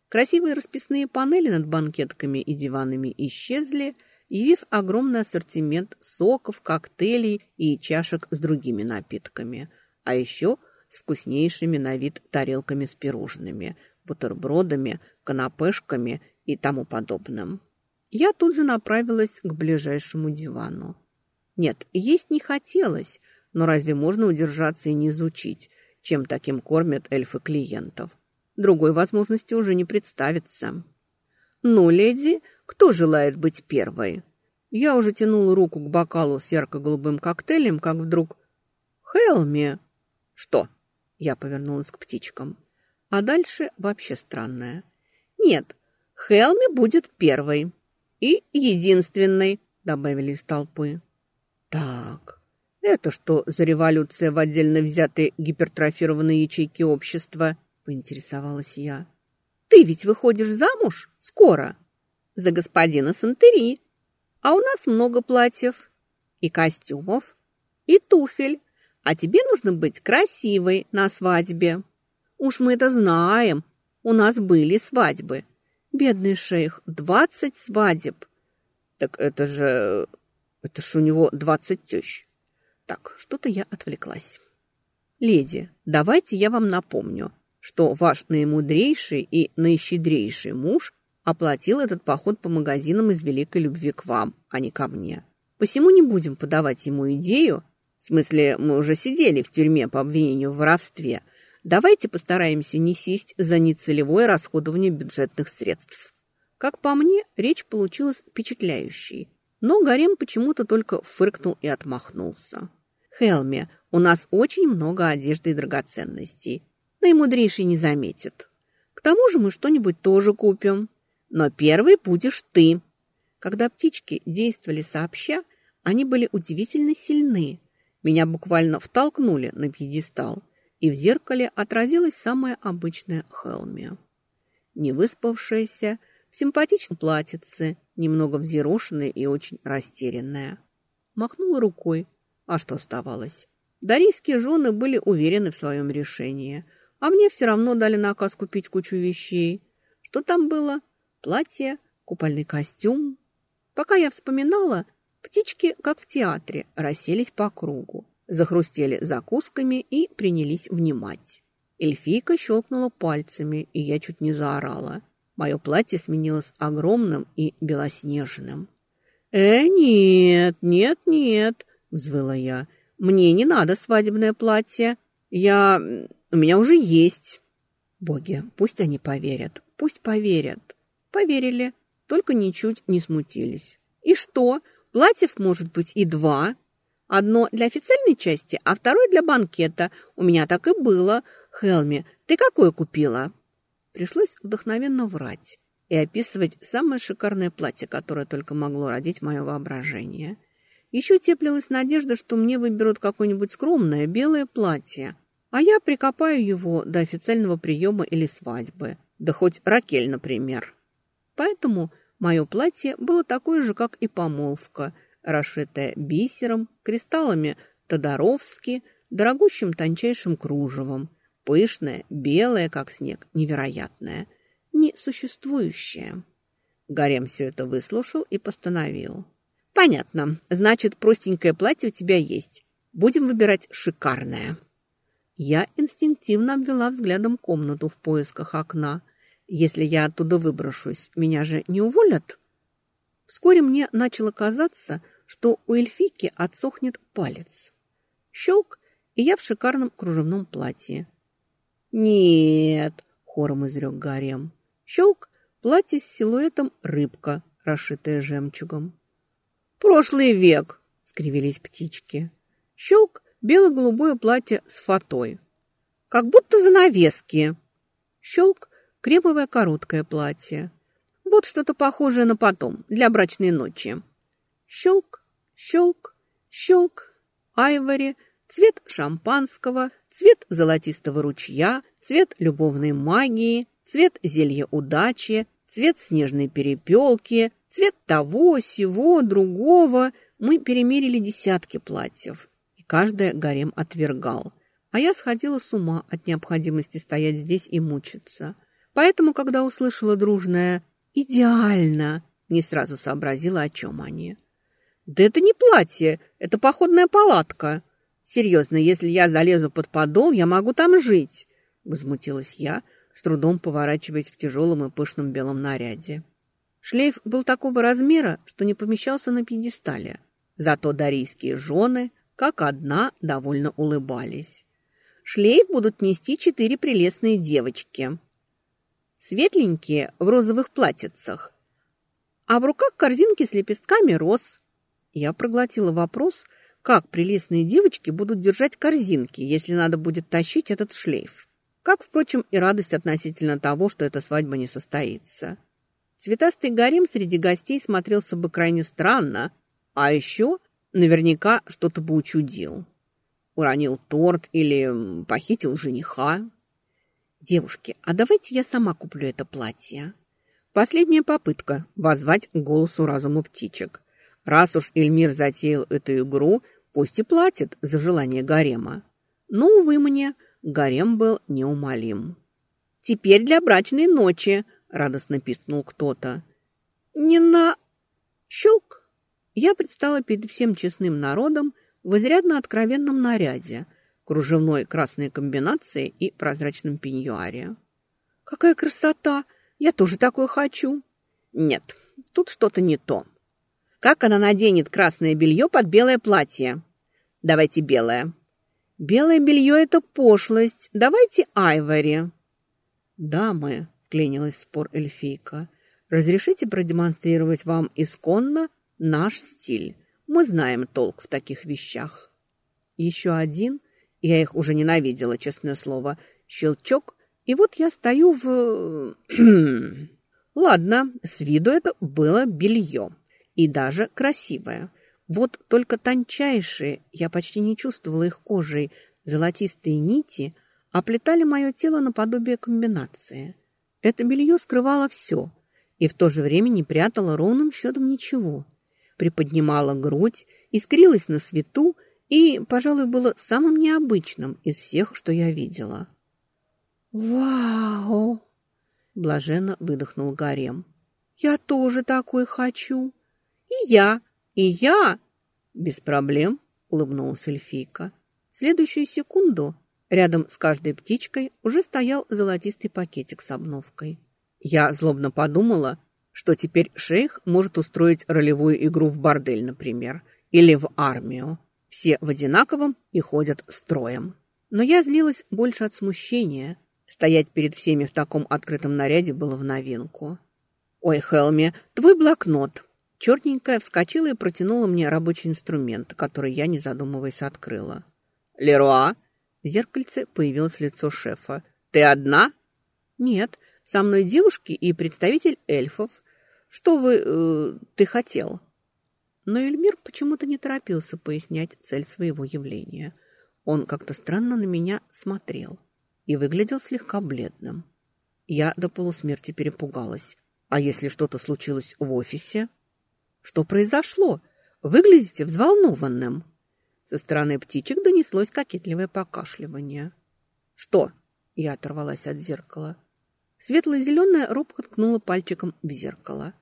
Красивые расписные панели над банкетками и диванами исчезли, явив огромный ассортимент соков, коктейлей и чашек с другими напитками, а еще с вкуснейшими на вид тарелками с пирожными, бутербродами, канапешками и тому подобным. Я тут же направилась к ближайшему дивану. Нет, есть не хотелось, но разве можно удержаться и не изучить, чем таким кормят эльфы клиентов? Другой возможности уже не представится. «Ну, леди, кто желает быть первой?» Я уже тянула руку к бокалу с ярко-голубым коктейлем, как вдруг... «Хелми!» «Что?» Я повернулась к птичкам. А дальше вообще странное. «Нет, Хелми будет первой и единственной», добавили из толпы. «Так, это что за революция в отдельно взятой гипертрофированной ячейке общества?» поинтересовалась я. «Ты ведь выходишь замуж скоро за господина Сантери, а у нас много платьев и костюмов, и туфель, а тебе нужно быть красивой на свадьбе. Уж мы это знаем, у нас были свадьбы. Бедный шейх, двадцать свадеб. Так это же... это ж у него двадцать тещ. Так, что-то я отвлеклась. Леди, давайте я вам напомню, что ваш наимудрейший и наищедрейший муж оплатил этот поход по магазинам из великой любви к вам, а не ко мне. Посему не будем подавать ему идею, в смысле, мы уже сидели в тюрьме по обвинению в воровстве, давайте постараемся не сесть за нецелевое расходование бюджетных средств. Как по мне, речь получилась впечатляющей, но Гарем почему-то только фыркнул и отмахнулся. «Хелми, у нас очень много одежды и драгоценностей наимудрейший не заметит. К тому же мы что-нибудь тоже купим. Но первый будешь ты. Когда птички действовали сообща, они были удивительно сильны. Меня буквально втолкнули на пьедестал, и в зеркале отразилась самая обычная Хелми. Невыспавшаяся, в симпатичном платьице, немного взъерошенная и очень растерянная. Махнула рукой. А что оставалось? Дарийские жены были уверены в своем решении – а мне все равно дали наказ купить кучу вещей. Что там было? Платье, купальный костюм. Пока я вспоминала, птички, как в театре, расселись по кругу, захрустели закусками и принялись внимать. Эльфийка щелкнула пальцами, и я чуть не заорала. Мое платье сменилось огромным и белоснежным. «Э, нет, нет, нет!» – взвыла я. «Мне не надо свадебное платье. Я... У меня уже есть. Боги, пусть они поверят, пусть поверят. Поверили, только ничуть не смутились. И что? Платьев может быть и два. Одно для официальной части, а второе для банкета. У меня так и было. Хелми, ты какое купила? Пришлось вдохновенно врать и описывать самое шикарное платье, которое только могло родить мое воображение. Еще теплилась надежда, что мне выберут какое-нибудь скромное белое платье – а я прикопаю его до официального приема или свадьбы. Да хоть Ракель, например. Поэтому мое платье было такое же, как и помолвка, расшитое бисером, кристаллами Тодоровски, дорогущим тончайшим кружевом, пышное, белое, как снег, невероятное, несуществующее. Гарем все это выслушал и постановил. «Понятно. Значит, простенькое платье у тебя есть. Будем выбирать шикарное». Я инстинктивно обвела взглядом комнату в поисках окна. Если я оттуда выброшусь, меня же не уволят? Вскоре мне начало казаться, что у эльфийки отсохнет палец. Щелк, и я в шикарном кружевном платье. «Нет!» — хором изрек Гарем. Щелк, платье с силуэтом рыбка, расшитая жемчугом. «Прошлый век!» — скривились птички. Щелк, бело-голубое платье с фатой. Как будто занавески. Щелк, кремовое короткое платье. Вот что-то похожее на потом, для брачной ночи. Щелк, щелк, щелк, айвори, цвет шампанского, цвет золотистого ручья, цвет любовной магии, цвет зелья удачи, цвет снежной перепелки, цвет того, сего, другого. Мы перемерили десятки платьев каждое гарем отвергал. А я сходила с ума от необходимости стоять здесь и мучиться. Поэтому, когда услышала дружное «идеально», не сразу сообразила, о чем они. «Да это не платье, это походная палатка. Серьезно, если я залезу под подол, я могу там жить», — возмутилась я, с трудом поворачиваясь в тяжелом и пышном белом наряде. Шлейф был такого размера, что не помещался на пьедестале. Зато дарийские жены, как одна, довольно улыбались. Шлейф будут нести четыре прелестные девочки. Светленькие в розовых платьицах, а в руках корзинки с лепестками роз. Я проглотила вопрос, как прелестные девочки будут держать корзинки, если надо будет тащить этот шлейф. Как, впрочем, и радость относительно того, что эта свадьба не состоится. Цветастый гарем среди гостей смотрелся бы крайне странно, а еще наверняка что-то бы учудил. Уронил торт или похитил жениха. «Девушки, а давайте я сама куплю это платье». Последняя попытка воззвать к голосу разуму птичек. Раз уж Эльмир затеял эту игру, пусть и платит за желание гарема. Но, увы мне, гарем был неумолим. «Теперь для брачной ночи!» — радостно пискнул кто-то. «Не на...» Щелк! Я предстала перед всем честным народом в изрядно откровенном наряде, кружевной красной комбинации и прозрачном пеньюаре. «Какая красота!» Я тоже такое хочу. Нет, тут что-то не то. Как она наденет красное белье под белое платье? Давайте белое. Белое белье — это пошлость. Давайте айвори. Дамы, клянилась в спор эльфийка, разрешите продемонстрировать вам исконно наш стиль. Мы знаем толк в таких вещах. Еще один, я их уже ненавидела, честное слово, щелчок, и вот я стою в... <clears throat> Ладно, с виду это было белье. И даже красивое. Вот только тончайшие, я почти не чувствовала их кожей, золотистые нити оплетали мое тело наподобие комбинации. Это белье скрывало все и в то же время не прятало ровным счетом ничего. Приподнимала грудь, искрилась на свету и, пожалуй, было самым необычным из всех, что я видела. «Вау!» — блаженно выдохнул Гарем. «Я тоже такой хочу!» «И я! И я!» «Без проблем!» — улыбнулась эльфийка. В следующую секунду рядом с каждой птичкой уже стоял золотистый пакетик с обновкой. Я злобно подумала, что теперь шейх может устроить ролевую игру в бордель, например, или в армию. Все в одинаковом и ходят строем. Но я злилась больше от смущения – Стоять перед всеми в таком открытом наряде было в новинку. «Ой, Хелми, твой блокнот!» Черненькая вскочила и протянула мне рабочий инструмент, который я, не задумываясь, открыла. «Леруа!» В зеркальце появилось лицо шефа. «Ты одна?» «Нет, со мной девушки и представитель эльфов. Что вы... Э, ты хотел?» Но Эльмир почему-то не торопился пояснять цель своего явления. Он как-то странно на меня смотрел и выглядел слегка бледным. Я до полусмерти перепугалась. А если что-то случилось в офисе? Что произошло? Выглядите взволнованным. Со стороны птичек донеслось кокетливое покашливание. Что? Я оторвалась от зеркала. Светло-зеленая робко ткнула пальчиком в зеркало.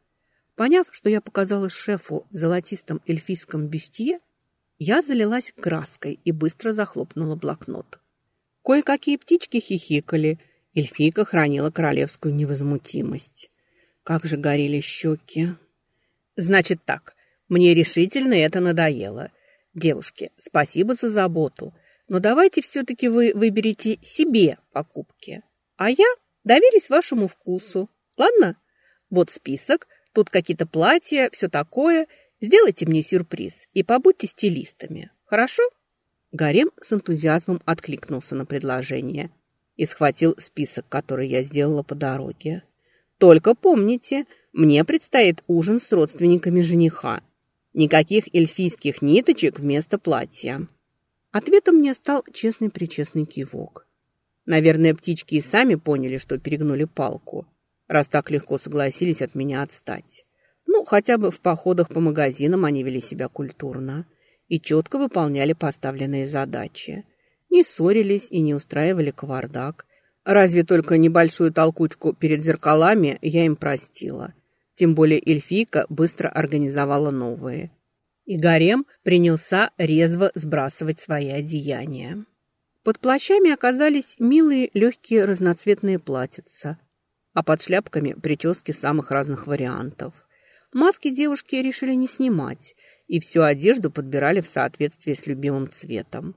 Поняв, что я показала шефу в золотистом эльфийском бюстье, я залилась краской и быстро захлопнула блокнот. Кое-какие птички хихикали. Эльфийка хранила королевскую невозмутимость. Как же горели щеки. Значит так, мне решительно это надоело. Девушки, спасибо за заботу. Но давайте все-таки вы выберете себе покупки. А я доверюсь вашему вкусу. Ладно? Вот список. Тут какие-то платья, все такое. Сделайте мне сюрприз и побудьте стилистами. Хорошо? Гарем с энтузиазмом откликнулся на предложение и схватил список, который я сделала по дороге. «Только помните, мне предстоит ужин с родственниками жениха. Никаких эльфийских ниточек вместо платья». Ответом мне стал честный-причестный кивок. Наверное, птички и сами поняли, что перегнули палку, раз так легко согласились от меня отстать. Ну, хотя бы в походах по магазинам они вели себя культурно. и четко выполняли поставленные задачи. Не ссорились и не устраивали кавардак. Разве только небольшую толкучку перед зеркалами я им простила. Тем более эльфийка быстро организовала новые. И гарем принялся резво сбрасывать свои одеяния. Под плащами оказались милые легкие разноцветные платьица, а под шляпками прически самых разных вариантов. Маски девушки решили не снимать, и всю одежду подбирали в соответствии с любимым цветом.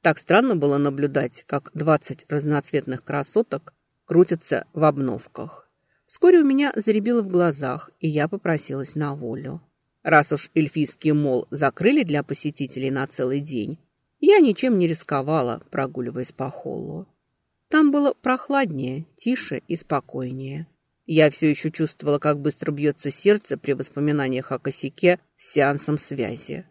Так странно было наблюдать, как двадцать разноцветных красоток крутятся в обновках. Вскоре у меня заребило в глазах, и я попросилась на волю. Раз уж эльфийский мол закрыли для посетителей на целый день, я ничем не рисковала, прогуливаясь по холлу. Там было прохладнее, тише и спокойнее. Я все еще чувствовала, как быстро бьется сердце при воспоминаниях о косяке с сеансом связи.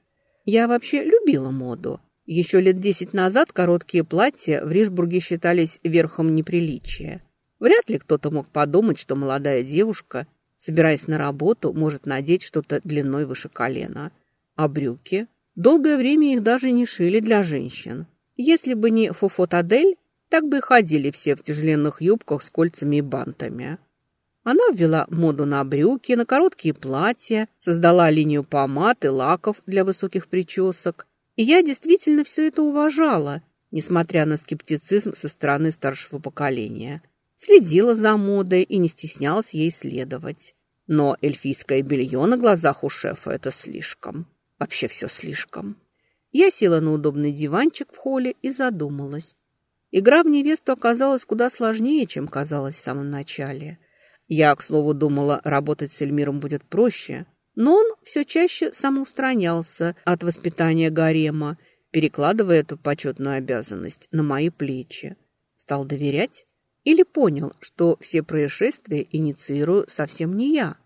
Я вообще любила моду. Еще лет десять назад короткие платья в Ришбурге считались верхом неприличия. Вряд ли кто-то мог подумать, что молодая девушка, собираясь на работу, может надеть что-то длиной выше колена. А брюки? Долгое время их даже не шили для женщин. Если бы не Фуфотадель, так бы и ходили все в тяжеленных юбках с кольцами и бантами. Она ввела моду на брюки, на короткие платья, создала линию помад и лаков для высоких причесок. И я действительно все это уважала, несмотря на скептицизм со стороны старшего поколения. Следила за модой и не стеснялась ей следовать. Но эльфийское белье на глазах у шефа – это слишком. Вообще все слишком. Я села на удобный диванчик в холле и задумалась. Игра в невесту оказалась куда сложнее, чем казалось в самом начале. Я, к слову, думала, работать с Эльмиром будет проще, но он все чаще самоустранялся от воспитания гарема, перекладывая эту почетную обязанность на мои плечи. Стал доверять или понял, что все происшествия инициирую совсем не я.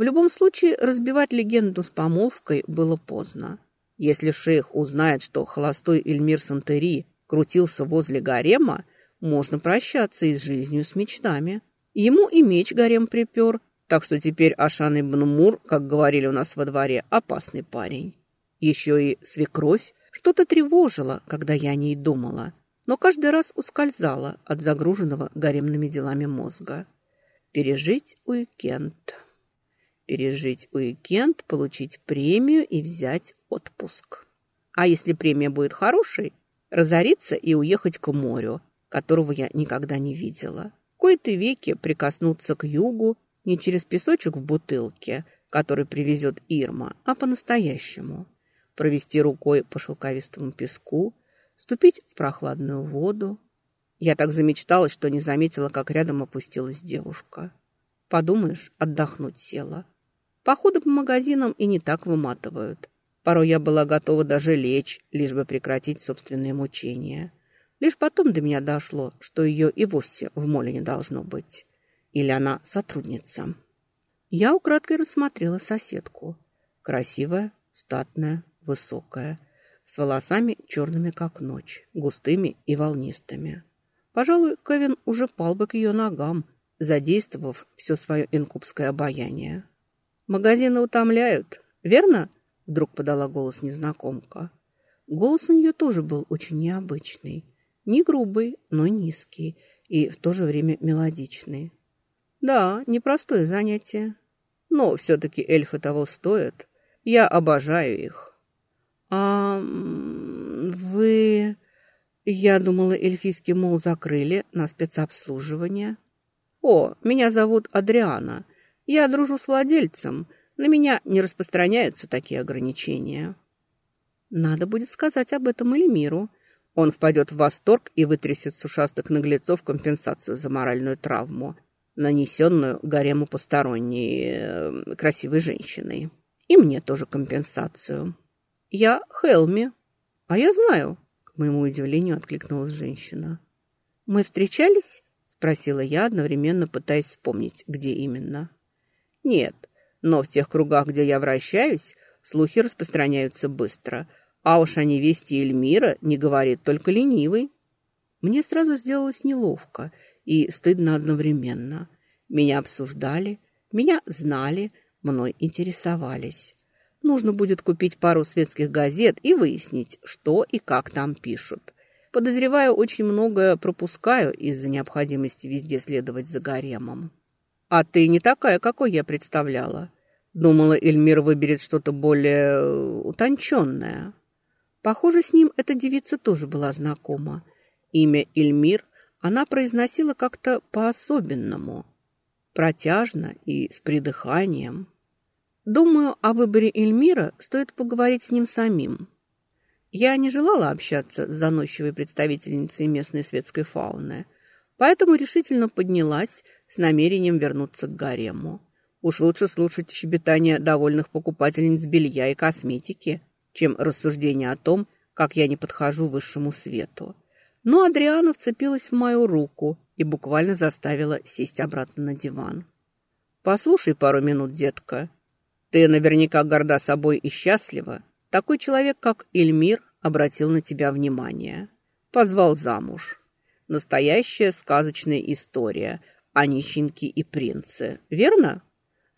В любом случае, разбивать легенду с помолвкой было поздно. Если шейх узнает, что холостой Эльмир Сантери крутился возле гарема, можно прощаться и с жизнью с мечтами. Ему и меч гарем припер, так что теперь Ашан ибн Мур, как говорили у нас во дворе, опасный парень. Еще и свекровь что-то тревожило, когда я о ней думала, но каждый раз ускользала от загруженного гаремными делами мозга. Пережить уикенд пережить уикенд, получить премию и взять отпуск. А если премия будет хорошей, разориться и уехать к морю, которого я никогда не видела. Кои-то веки прикоснуться к югу не через песочек в бутылке, который привезет Ирма, а по-настоящему. Провести рукой по шелковистому песку, ступить в прохладную воду. Я так замечталась, что не заметила, как рядом опустилась девушка. Подумаешь, отдохнуть села. Походы по магазинам и не так выматывают. Порой я была готова даже лечь, лишь бы прекратить собственные мучения. Лишь потом до меня дошло, что ее и вовсе в моле не должно быть. Или она сотрудница. Я украдкой рассмотрела соседку. Красивая, статная, высокая, с волосами черными, как ночь, густыми и волнистыми. Пожалуй, Кевин уже пал бы к ее ногам, задействовав все свое инкубское обаяние. Магазины утомляют, верно?» Вдруг подала голос незнакомка. Голос у нее тоже был очень необычный. Не грубый, но низкий и в то же время мелодичный. «Да, непростое занятие. Но все-таки эльфы того стоят. Я обожаю их». «А вы...» Я думала, эльфийский мол закрыли на спецобслуживание. «О, меня зовут Адриана. Я дружу с владельцем. На меня не распространяются такие ограничения. Надо будет сказать об этом Эльмиру. Он впадет в восторг и вытрясет с ушастых наглецов компенсацию за моральную травму, нанесенную гарему посторонней э, красивой женщиной. И мне тоже компенсацию. Я Хелми. А я знаю, к моему удивлению откликнулась женщина. Мы встречались? Спросила я, одновременно пытаясь вспомнить, где именно. Нет, но в тех кругах, где я вращаюсь, слухи распространяются быстро. А уж о невесте Эльмира не говорит только ленивый. Мне сразу сделалось неловко и стыдно одновременно. Меня обсуждали, меня знали, мной интересовались. Нужно будет купить пару светских газет и выяснить, что и как там пишут. Подозреваю, очень многое пропускаю из-за необходимости везде следовать за гаремом. А ты не такая, какой я представляла. Думала, Эльмир выберет что-то более э, утонченное. Похоже, с ним эта девица тоже была знакома. Имя Эльмир она произносила как-то по-особенному, протяжно и с придыханием. Думаю, о выборе Эльмира стоит поговорить с ним самим. Я не желала общаться с заносчивой представительницей местной светской фауны, поэтому решительно поднялась с намерением вернуться к гарему. Уж лучше слушать щебетание довольных покупательниц белья и косметики, чем рассуждение о том, как я не подхожу высшему свету. Но Адриана вцепилась в мою руку и буквально заставила сесть обратно на диван. «Послушай пару минут, детка. Ты наверняка горда собой и счастлива. Такой человек, как Эльмир, обратил на тебя внимание. Позвал замуж. Настоящая сказочная история о нищенке и принце. Верно?»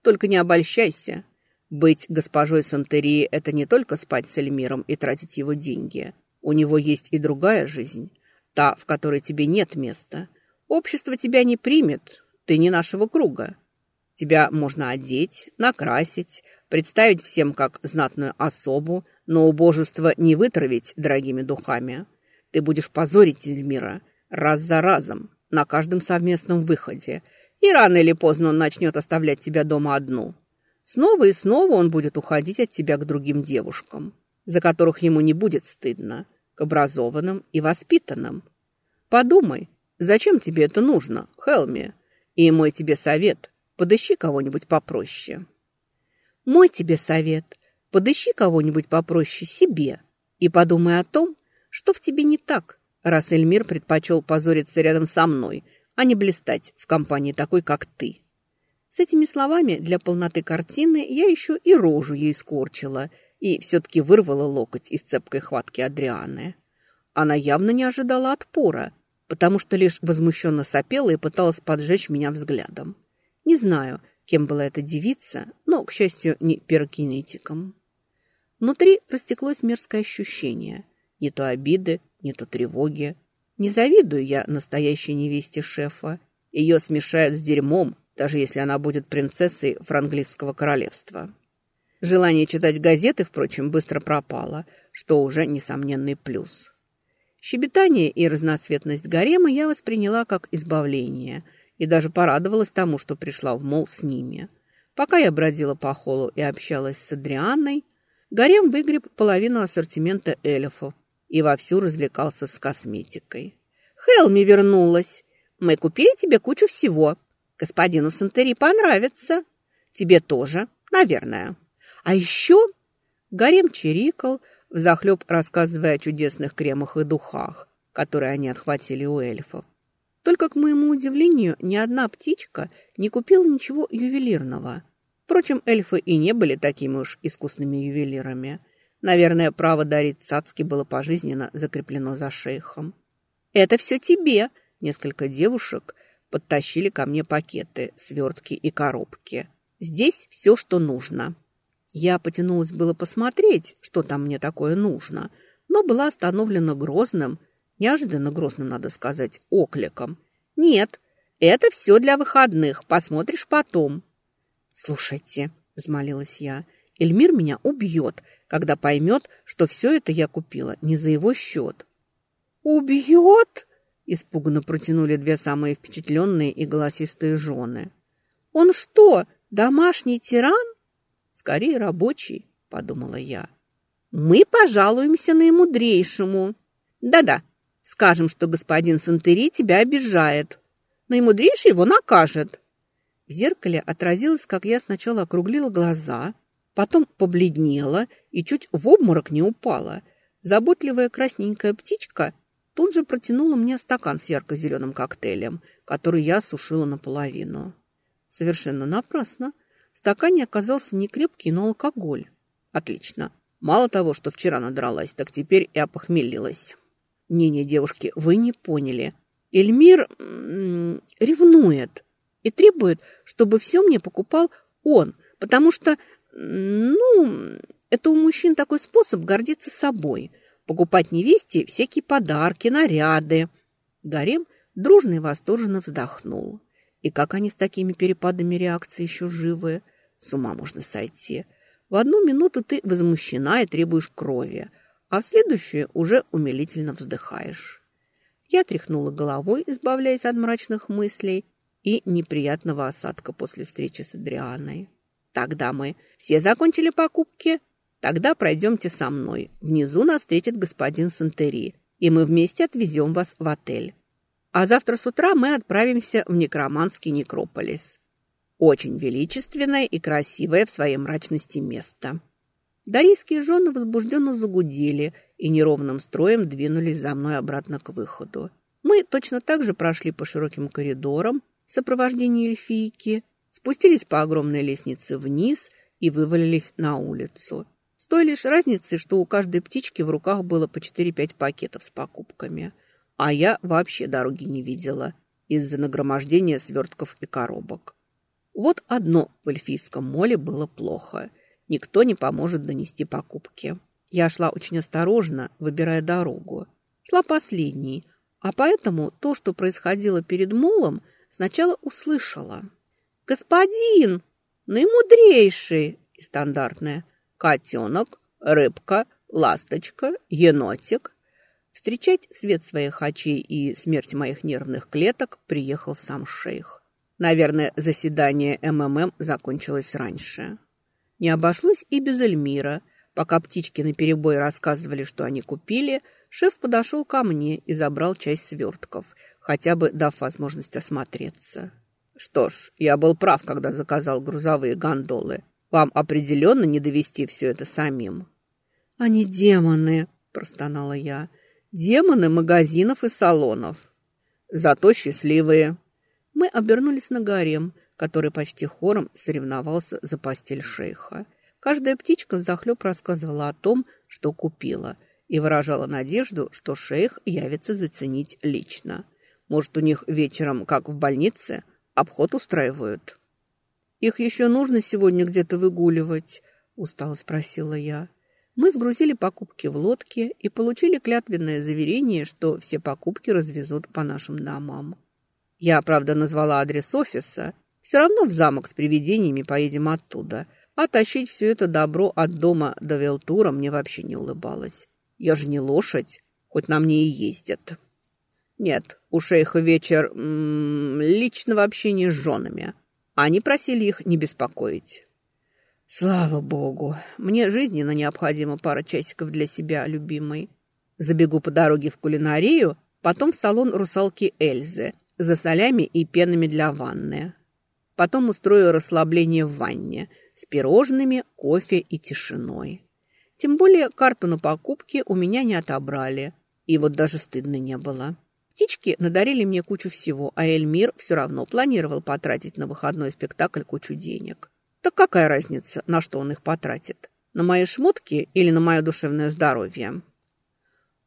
Только не обольщайся. Быть госпожой Сантерии – это не только спать с Эльмиром и тратить его деньги. У него есть и другая жизнь, та, в которой тебе нет места. Общество тебя не примет, ты не нашего круга. Тебя можно одеть, накрасить, представить всем как знатную особу, но убожество не вытравить дорогими духами. Ты будешь позорить Эльмира раз за разом, на каждом совместном выходе – и рано или поздно он начнет оставлять тебя дома одну. Снова и снова он будет уходить от тебя к другим девушкам, за которых ему не будет стыдно, к образованным и воспитанным. Подумай, зачем тебе это нужно, Хелми? И мой тебе совет – подыщи кого-нибудь попроще. Мой тебе совет – подыщи кого-нибудь попроще себе и подумай о том, что в тебе не так, раз Эльмир предпочел позориться рядом со мной – а не блистать в компании такой, как ты. С этими словами для полноты картины я еще и рожу ей скорчила и все-таки вырвала локоть из цепкой хватки Адрианы. Она явно не ожидала отпора, потому что лишь возмущенно сопела и пыталась поджечь меня взглядом. Не знаю, кем была эта девица, но, к счастью, не пирокинетиком. Внутри растеклось мерзкое ощущение. Не то обиды, не то тревоги, не завидую я настоящей невесте шефа. Ее смешают с дерьмом, даже если она будет принцессой франглийского королевства. Желание читать газеты, впрочем, быстро пропало, что уже несомненный плюс. Щебетание и разноцветность гарема я восприняла как избавление и даже порадовалась тому, что пришла в мол с ними. Пока я бродила по холлу и общалась с Адрианной, гарем выгреб половину ассортимента эльфов, и вовсю развлекался с косметикой. «Хелми вернулась. Мы купили тебе кучу всего. Господину Сантери понравится. Тебе тоже, наверное. А еще...» Гарем чирикал, взахлеб рассказывая о чудесных кремах и духах, которые они отхватили у эльфов. Только, к моему удивлению, ни одна птичка не купила ничего ювелирного. Впрочем, эльфы и не были такими уж искусными ювелирами – Наверное, право дарить цацки было пожизненно закреплено за шейхом. «Это все тебе!» Несколько девушек подтащили ко мне пакеты, свертки и коробки. «Здесь все, что нужно». Я потянулась было посмотреть, что там мне такое нужно, но была остановлена грозным, неожиданно грозным, надо сказать, окликом. «Нет, это все для выходных, посмотришь потом». «Слушайте», — взмолилась я, — Эльмир меня убьет, когда поймет, что все это я купила не за его счет. «Убьет?» – испуганно протянули две самые впечатленные и голосистые жены. «Он что, домашний тиран?» «Скорее рабочий», – подумала я. «Мы пожалуемся наимудрейшему». «Да-да, скажем, что господин Сантери тебя обижает. Наимудрейший его накажет». В зеркале отразилось, как я сначала округлила глаза, Потом побледнела и чуть в обморок не упала. Заботливая красненькая птичка тут же протянула мне стакан с ярко-зеленым коктейлем, который я осушила наполовину. Совершенно напрасно. В стакане оказался не крепкий, но алкоголь. Отлично. Мало того, что вчера надралась, так теперь и опохмелилась. Не-не, девушки, вы не поняли. Эльмир ревнует и требует, чтобы все мне покупал он, потому что Ну, это у мужчин такой способ гордиться собой. Покупать невесте всякие подарки, наряды. Гарем дружно и восторженно вздохнул. И как они с такими перепадами реакции еще живы? С ума можно сойти. В одну минуту ты возмущена и требуешь крови, а в следующую уже умилительно вздыхаешь. Я тряхнула головой, избавляясь от мрачных мыслей и неприятного осадка после встречи с Адрианой. «Тогда мы все закончили покупки?» Тогда пройдемте со мной. Внизу нас встретит господин Сантери, и мы вместе отвезем вас в отель. А завтра с утра мы отправимся в некроманский некрополис. Очень величественное и красивое в своей мрачности место. Дарийские жены возбужденно загудели и неровным строем двинулись за мной обратно к выходу. Мы точно так же прошли по широким коридорам в сопровождении эльфийки, спустились по огромной лестнице вниз и вывалились на улицу той лишь разницей, что у каждой птички в руках было по 4-5 пакетов с покупками. А я вообще дороги не видела из-за нагромождения свертков и коробок. Вот одно в эльфийском моле было плохо. Никто не поможет донести покупки. Я шла очень осторожно, выбирая дорогу. Шла последней, а поэтому то, что происходило перед молом, сначала услышала. «Господин! Наимудрейший!» и стандартное котенок, рыбка, ласточка, енотик. Встречать свет своих очей и смерть моих нервных клеток приехал сам шейх. Наверное, заседание МММ закончилось раньше. Не обошлось и без Эльмира. Пока птички наперебой рассказывали, что они купили, шеф подошел ко мне и забрал часть свертков, хотя бы дав возможность осмотреться. Что ж, я был прав, когда заказал грузовые гондолы. Вам определенно не довести все это самим». «Они демоны», – простонала я. «Демоны магазинов и салонов». «Зато счастливые». Мы обернулись на гарем, который почти хором соревновался за постель шейха. Каждая птичка взахлеб рассказывала о том, что купила, и выражала надежду, что шейх явится заценить лично. Может, у них вечером, как в больнице, обход устраивают?» «Их еще нужно сегодня где-то выгуливать?» – устало спросила я. Мы сгрузили покупки в лодке и получили клятвенное заверение, что все покупки развезут по нашим домам. Я, правда, назвала адрес офиса. Все равно в замок с привидениями поедем оттуда. А тащить все это добро от дома до Велтура мне вообще не улыбалось. Я же не лошадь, хоть на мне и ездят. Нет, у шейха вечер м -м, личного общения с женами. Они просили их не беспокоить. Слава богу, мне жизненно необходима пара часиков для себя, любимой. Забегу по дороге в кулинарию, потом в салон русалки Эльзы за солями и пенами для ванны. Потом устрою расслабление в ванне с пирожными, кофе и тишиной. Тем более карту на покупки у меня не отобрали, и вот даже стыдно не было. Птички надарили мне кучу всего, а Эльмир все равно планировал потратить на выходной спектакль кучу денег. Так какая разница, на что он их потратит? На мои шмотки или на мое душевное здоровье?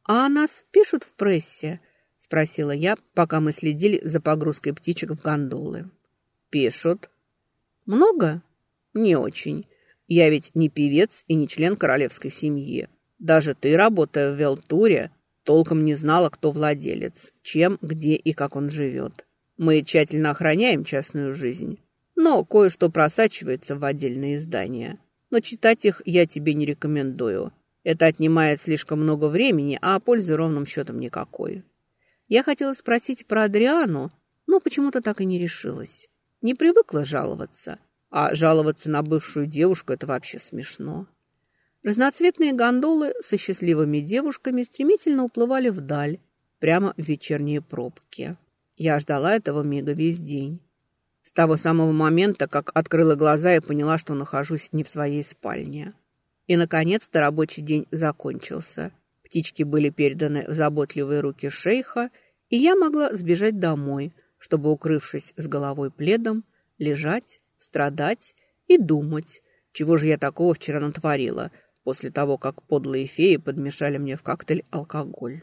«А нас пишут в прессе?» – спросила я, пока мы следили за погрузкой птичек в гондолы. «Пишут». «Много?» «Не очень. Я ведь не певец и не член королевской семьи. Даже ты, работая в Велтуре, толком не знала, кто владелец, чем, где и как он живет. Мы тщательно охраняем частную жизнь, но кое-что просачивается в отдельные издания. Но читать их я тебе не рекомендую. Это отнимает слишком много времени, а пользы ровным счетом никакой. Я хотела спросить про Адриану, но почему-то так и не решилась. Не привыкла жаловаться, а жаловаться на бывшую девушку – это вообще смешно. Разноцветные гондолы со счастливыми девушками стремительно уплывали вдаль, прямо в вечерние пробки. Я ждала этого мига весь день. С того самого момента, как открыла глаза и поняла, что нахожусь не в своей спальне. И, наконец-то, рабочий день закончился. Птички были переданы в заботливые руки шейха, и я могла сбежать домой, чтобы, укрывшись с головой пледом, лежать, страдать и думать, чего же я такого вчера натворила – после того, как подлые феи подмешали мне в коктейль алкоголь.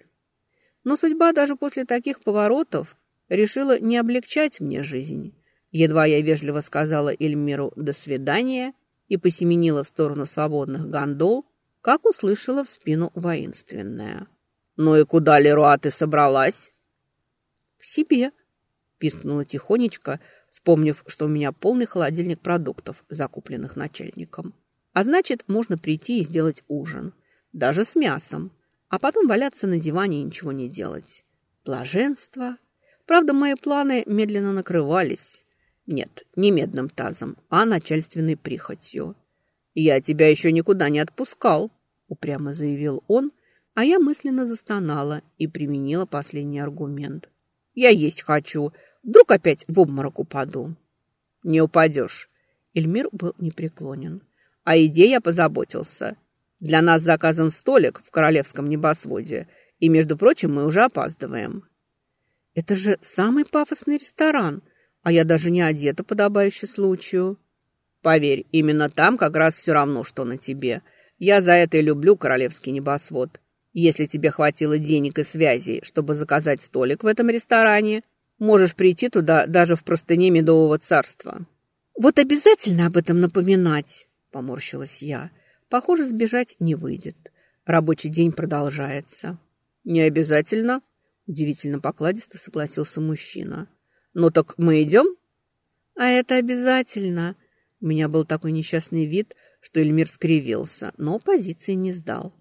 Но судьба даже после таких поворотов решила не облегчать мне жизнь. Едва я вежливо сказала Эльмиру «до свидания», и посеменила в сторону свободных гондол, как услышала в спину воинственная. «Ну и куда, Леруа, ты собралась?» «К себе», — пискнула тихонечко, вспомнив, что у меня полный холодильник продуктов, закупленных начальником. А значит, можно прийти и сделать ужин, даже с мясом, а потом валяться на диване и ничего не делать. Блаженство. Правда, мои планы медленно накрывались. Нет, не медным тазом, а начальственной прихотью. «Я тебя еще никуда не отпускал», — упрямо заявил он, а я мысленно застонала и применила последний аргумент. «Я есть хочу. Вдруг опять в обморок упаду?» «Не упадешь». Эльмир был непреклонен. «О еде я позаботился. Для нас заказан столик в королевском небосводе, и, между прочим, мы уже опаздываем». «Это же самый пафосный ресторан, а я даже не одета подобающе случаю». «Поверь, именно там как раз все равно, что на тебе. Я за это и люблю королевский небосвод. Если тебе хватило денег и связей, чтобы заказать столик в этом ресторане, можешь прийти туда даже в простыне медового царства». «Вот обязательно об этом напоминать», — поморщилась я. Похоже, сбежать не выйдет. Рабочий день продолжается. «Не обязательно», — удивительно покладисто согласился мужчина. «Ну так мы идем?» «А это обязательно». У меня был такой несчастный вид, что Эльмир скривился, но позиции не сдал.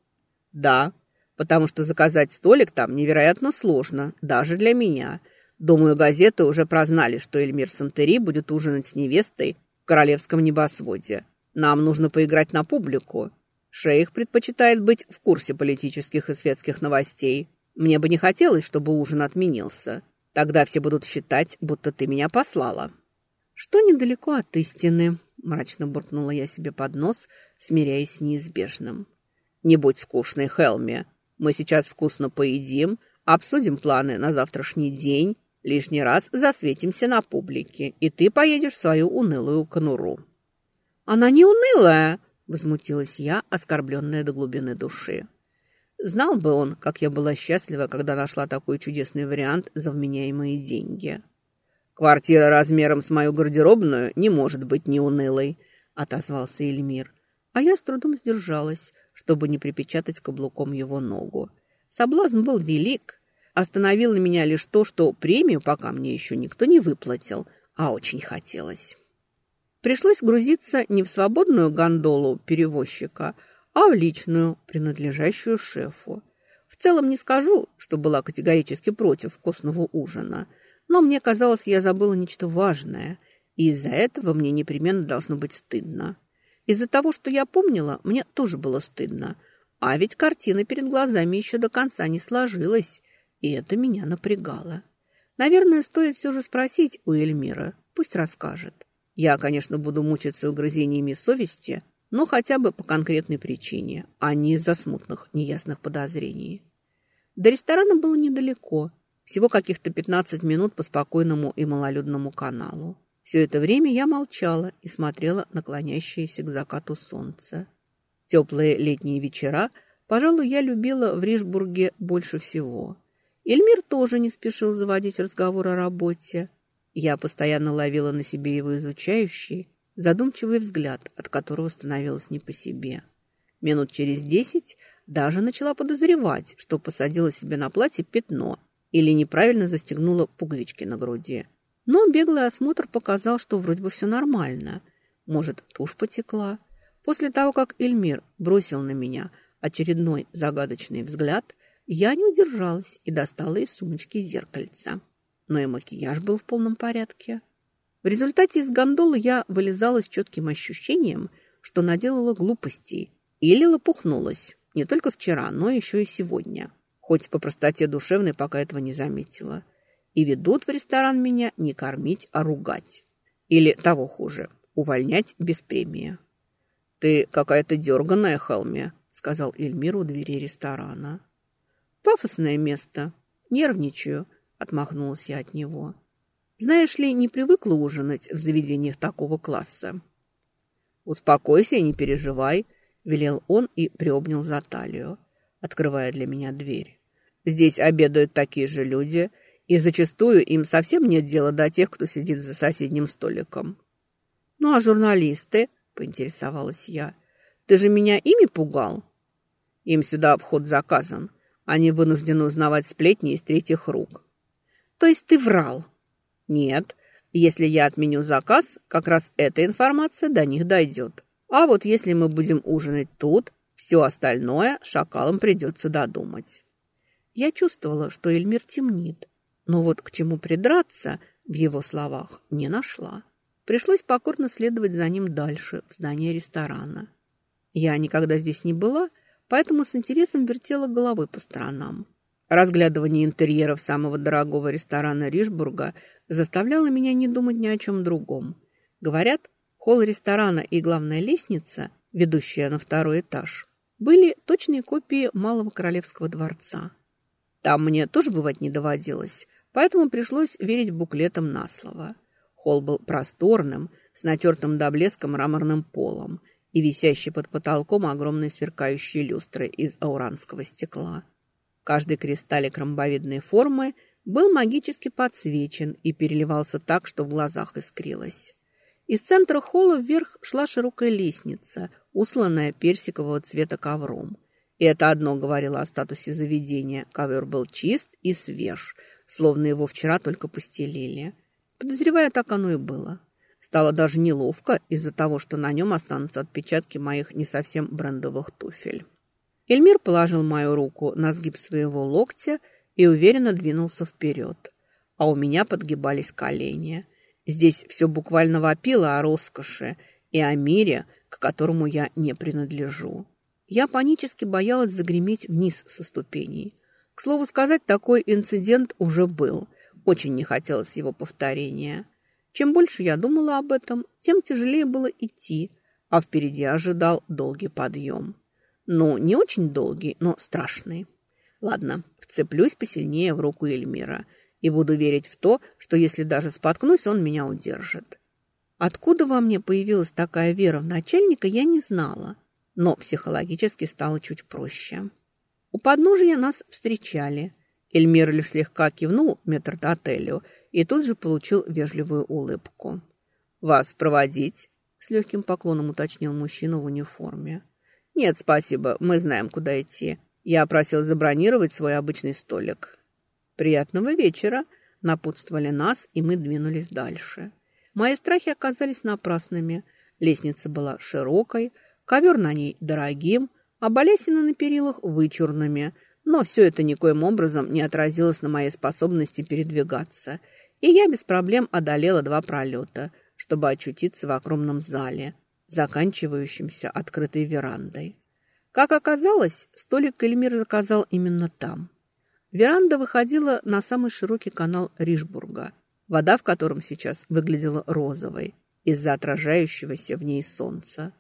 «Да, потому что заказать столик там невероятно сложно, даже для меня. Думаю, газеты уже прознали, что Эльмир Сантери будет ужинать с невестой в королевском небосводе. Нам нужно поиграть на публику. Шейх предпочитает быть в курсе политических и светских новостей. Мне бы не хотелось, чтобы ужин отменился. Тогда все будут считать, будто ты меня послала». «Что недалеко от истины», — мрачно буркнула я себе под нос, смиряясь с неизбежным. «Не будь скучной, Хелми. Мы сейчас вкусно поедим, обсудим планы на завтрашний день, лишний раз засветимся на публике, и ты поедешь в свою унылую конуру». «Она не унылая!» — возмутилась я, оскорбленная до глубины души. Знал бы он, как я была счастлива, когда нашла такой чудесный вариант за вменяемые деньги. «Квартира размером с мою гардеробную не может быть неунылой», — отозвался Эльмир. А я с трудом сдержалась, чтобы не припечатать каблуком его ногу. Соблазн был велик. Остановило меня лишь то, что премию пока мне еще никто не выплатил, а очень хотелось. Пришлось грузиться не в свободную гондолу перевозчика, а в личную, принадлежащую шефу. В целом не скажу, что была категорически против вкусного ужина, но мне казалось, я забыла нечто важное, и из-за этого мне непременно должно быть стыдно. Из-за того, что я помнила, мне тоже было стыдно, а ведь картина перед глазами еще до конца не сложилась, и это меня напрягало. Наверное, стоит все же спросить у Эльмира, пусть расскажет. Я, конечно, буду мучиться угрызениями совести, но хотя бы по конкретной причине, а не из-за смутных, неясных подозрений. До ресторана было недалеко, всего каких-то 15 минут по спокойному и малолюдному каналу. Все это время я молчала и смотрела на клонящееся к закату солнце. Теплые летние вечера, пожалуй, я любила в Ришбурге больше всего. Эльмир тоже не спешил заводить разговор о работе. Я постоянно ловила на себе его изучающий, задумчивый взгляд, от которого становилось не по себе. Минут через десять даже начала подозревать, что посадила себе на платье пятно или неправильно застегнула пуговички на груди. Но беглый осмотр показал, что вроде бы все нормально. Может, тушь потекла. После того, как Эльмир бросил на меня очередной загадочный взгляд, я не удержалась и достала из сумочки зеркальца но и макияж был в полном порядке. В результате из гондолы я вылезала с четким ощущением, что наделала глупостей или лопухнулась не только вчера, но еще и сегодня, хоть по простоте душевной пока этого не заметила. И ведут в ресторан меня не кормить, а ругать. Или того хуже, увольнять без премии. «Ты какая-то дерганая, Холме», — сказал Эльмир у двери ресторана. «Пафосное место. Нервничаю, Отмахнулась я от него. Знаешь ли, не привыкла ужинать в заведениях такого класса. «Успокойся и не переживай», — велел он и приобнял за талию, открывая для меня дверь. «Здесь обедают такие же люди, и зачастую им совсем нет дела до тех, кто сидит за соседним столиком». «Ну а журналисты?» – поинтересовалась я. «Ты же меня ими пугал?» «Им сюда вход заказан. Они вынуждены узнавать сплетни из третьих рук». «То есть ты врал?» «Нет. Если я отменю заказ, как раз эта информация до них дойдет. А вот если мы будем ужинать тут, все остальное шакалам придется додумать». Я чувствовала, что Эльмир темнит, но вот к чему придраться в его словах не нашла. Пришлось покорно следовать за ним дальше, в здание ресторана. Я никогда здесь не была, поэтому с интересом вертела головой по сторонам. Разглядывание интерьеров самого дорогого ресторана Ришбурга заставляло меня не думать ни о чем другом. Говорят, холл ресторана и главная лестница, ведущая на второй этаж, были точные копии Малого Королевского дворца. Там мне тоже бывать не доводилось, поэтому пришлось верить буклетам на слово. Холл был просторным, с натертым до блеска мраморным полом и висящей под потолком огромной сверкающей люстры из ауранского стекла. Каждый кристаллик ромбовидной формы был магически подсвечен и переливался так, что в глазах искрилось. Из центра холла вверх шла широкая лестница, усланная персикового цвета ковром. И это одно говорило о статусе заведения. Ковер был чист и свеж, словно его вчера только постелили. Подозревая, так оно и было. Стало даже неловко из-за того, что на нем останутся отпечатки моих не совсем брендовых туфель. Эльмир положил мою руку на сгиб своего локтя и уверенно двинулся вперед. А у меня подгибались колени. Здесь все буквально вопило о роскоши и о мире, к которому я не принадлежу. Я панически боялась загреметь вниз со ступеней. К слову сказать, такой инцидент уже был. Очень не хотелось его повторения. Чем больше я думала об этом, тем тяжелее было идти, а впереди ожидал долгий подъем. Ну, не очень долгий, но страшный. Ладно, вцеплюсь посильнее в руку Эльмира и буду верить в то, что если даже споткнусь, он меня удержит. Откуда во мне появилась такая вера в начальника, я не знала, но психологически стало чуть проще. У подножия нас встречали. Эльмир лишь слегка кивнул метрдотелю и тут же получил вежливую улыбку. «Вас проводить?» – с легким поклоном уточнил мужчина в униформе. «Нет, спасибо, мы знаем, куда идти. Я просил забронировать свой обычный столик». «Приятного вечера!» – напутствовали нас, и мы двинулись дальше. Мои страхи оказались напрасными. Лестница была широкой, ковер на ней дорогим, а балясины на перилах вычурными. Но все это никоим образом не отразилось на моей способности передвигаться, и я без проблем одолела два пролета, чтобы очутиться в огромном зале – заканчивающимся открытой верандой. Как оказалось, столик Эльмир заказал именно там. Веранда выходила на самый широкий канал Ришбурга, вода в котором сейчас выглядела розовой из-за отражающегося в ней солнца.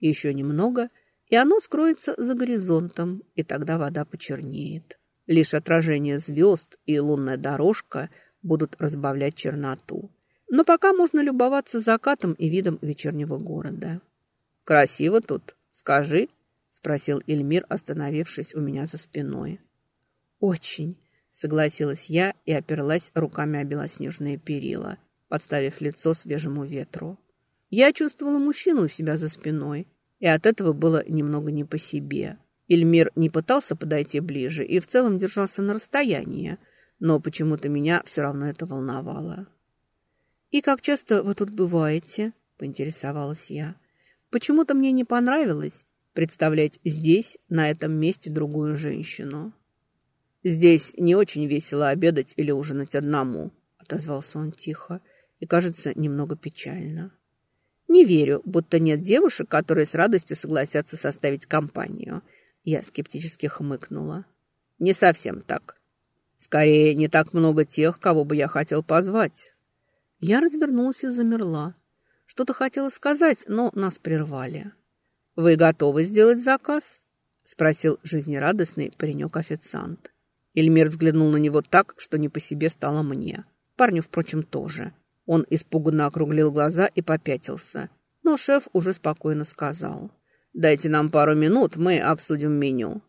Еще немного, и оно скроется за горизонтом, и тогда вода почернеет. Лишь отражение звезд и лунная дорожка будут разбавлять черноту – но пока можно любоваться закатом и видом вечернего города. «Красиво тут, скажи», — спросил Эльмир, остановившись у меня за спиной. «Очень», — согласилась я и оперлась руками о белоснежные перила, подставив лицо свежему ветру. Я чувствовала мужчину у себя за спиной, и от этого было немного не по себе. Эльмир не пытался подойти ближе и в целом держался на расстоянии, но почему-то меня все равно это волновало. «И как часто вы тут бываете?» – поинтересовалась я. «Почему-то мне не понравилось представлять здесь, на этом месте, другую женщину». «Здесь не очень весело обедать или ужинать одному», – отозвался он тихо и, кажется, немного печально. «Не верю, будто нет девушек, которые с радостью согласятся составить компанию». Я скептически хмыкнула. «Не совсем так. Скорее, не так много тех, кого бы я хотел позвать». Я развернулась и замерла. Что-то хотела сказать, но нас прервали. «Вы готовы сделать заказ?» – спросил жизнерадостный паренек-официант. Эльмир взглянул на него так, что не по себе стало мне. Парню, впрочем, тоже. Он испуганно округлил глаза и попятился. Но шеф уже спокойно сказал. «Дайте нам пару минут, мы обсудим меню».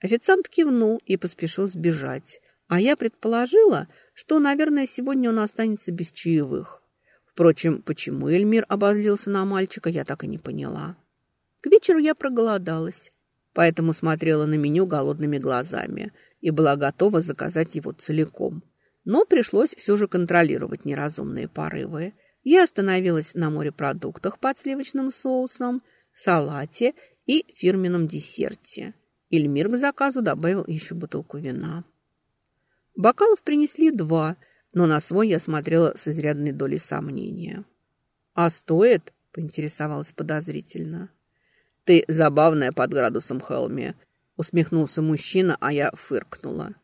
Официант кивнул и поспешил сбежать. А я предположила, что, наверное, сегодня он останется без чаевых. Впрочем, почему Эльмир обозлился на мальчика, я так и не поняла. К вечеру я проголодалась, поэтому смотрела на меню голодными глазами и была готова заказать его целиком. Но пришлось все же контролировать неразумные порывы. Я остановилась на морепродуктах под сливочным соусом, салате и фирменном десерте. Эльмир к заказу добавил еще бутылку вина. Бокалов принесли два, но на свой я смотрела с изрядной долей сомнения. «А стоит?» – поинтересовалась подозрительно. «Ты забавная под градусом Хелми», – усмехнулся мужчина, а я фыркнула.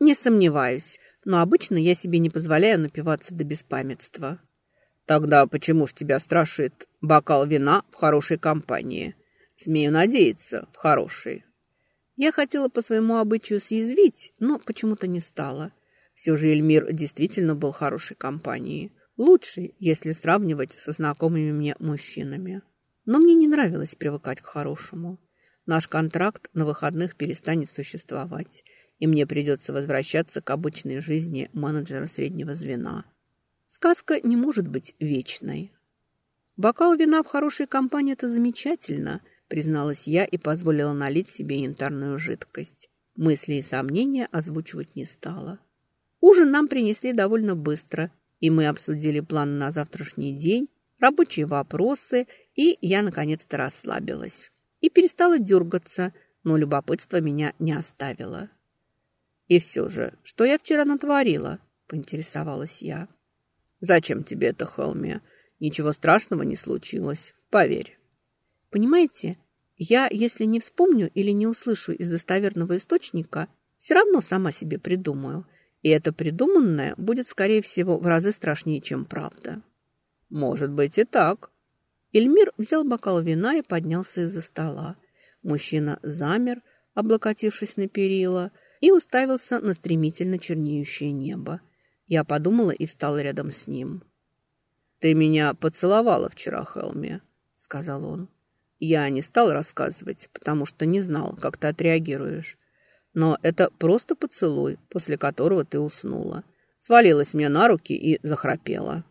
«Не сомневаюсь, но обычно я себе не позволяю напиваться до беспамятства». «Тогда почему ж тебя страшит бокал вина в хорошей компании?» «Смею надеяться, в хорошей». Я хотела по своему обычаю съязвить, но почему-то не стала. Все же Эльмир действительно был хорошей компанией. Лучший, если сравнивать со знакомыми мне мужчинами. Но мне не нравилось привыкать к хорошему. Наш контракт на выходных перестанет существовать, и мне придется возвращаться к обычной жизни менеджера среднего звена. Сказка не может быть вечной. Бокал вина в хорошей компании – это замечательно – призналась я и позволила налить себе янтарную жидкость. Мысли и сомнения озвучивать не стала. Ужин нам принесли довольно быстро, и мы обсудили план на завтрашний день, рабочие вопросы, и я наконец-то расслабилась. И перестала дергаться, но любопытство меня не оставило. «И все же, что я вчера натворила?» – поинтересовалась я. «Зачем тебе это, Холме? Ничего страшного не случилось, поверь». Понимаете, я, если не вспомню или не услышу из достоверного источника, все равно сама себе придумаю. И это придуманное будет, скорее всего, в разы страшнее, чем правда. Может быть и так. Эльмир взял бокал вина и поднялся из-за стола. Мужчина замер, облокотившись на перила, и уставился на стремительно чернеющее небо. Я подумала и встала рядом с ним. «Ты меня поцеловала вчера, Хелми», — сказал он. Я не стал рассказывать, потому что не знал, как ты отреагируешь. Но это просто поцелуй, после которого ты уснула. Свалилась мне на руки и захрапела.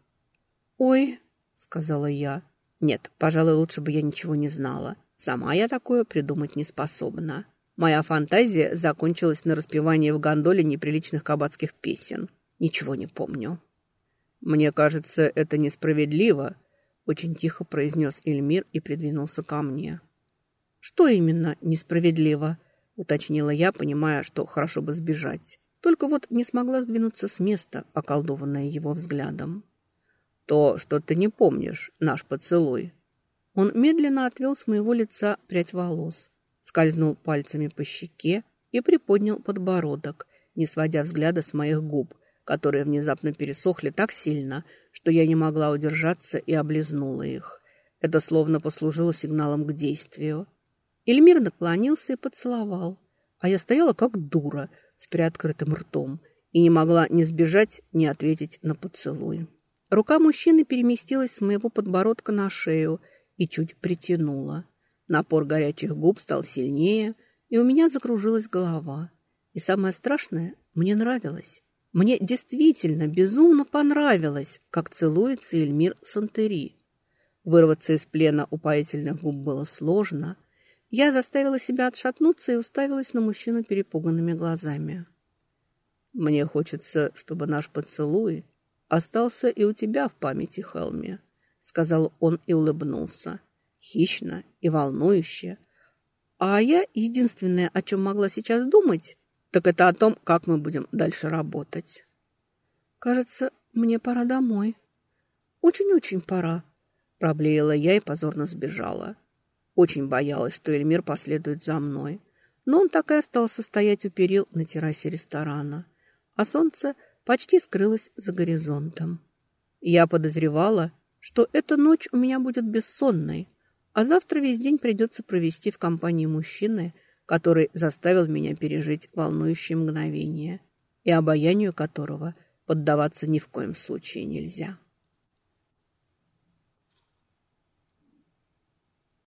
«Ой», — сказала я. «Нет, пожалуй, лучше бы я ничего не знала. Сама я такое придумать не способна». Моя фантазия закончилась на распевании в гондоле неприличных кабацких песен. Ничего не помню. «Мне кажется, это несправедливо», очень тихо произнес Эльмир и придвинулся ко мне. «Что именно несправедливо?» – уточнила я, понимая, что хорошо бы сбежать. Только вот не смогла сдвинуться с места, околдованная его взглядом. «То, что ты не помнишь, наш поцелуй». Он медленно отвел с моего лица прядь волос, скользнул пальцами по щеке и приподнял подбородок, не сводя взгляда с моих губ, которые внезапно пересохли так сильно, что я не могла удержаться и облизнула их. Это словно послужило сигналом к действию. Эльмир наклонился и поцеловал, а я стояла как дура с приоткрытым ртом и не могла ни сбежать, ни ответить на поцелуй. Рука мужчины переместилась с моего подбородка на шею и чуть притянула. Напор горячих губ стал сильнее, и у меня закружилась голова. И самое страшное, мне нравилось. Мне действительно безумно понравилось, как целуется Эльмир Сантери. Вырваться из плена упоительных губ было сложно. Я заставила себя отшатнуться и уставилась на мужчину перепуганными глазами. «Мне хочется, чтобы наш поцелуй остался и у тебя в памяти, Хелми», сказал он и улыбнулся. Хищно и волнующе. А я единственное, о чем могла сейчас думать, так это о том, как мы будем дальше работать. Кажется, мне пора домой. Очень-очень пора, проблеяла я и позорно сбежала. Очень боялась, что Эльмир последует за мной. Но он так и остался стоять у перил на террасе ресторана, а солнце почти скрылось за горизонтом. Я подозревала, что эта ночь у меня будет бессонной, а завтра весь день придется провести в компании мужчины – который заставил меня пережить волнующее мгновение и обаянию которого поддаваться ни в коем случае нельзя.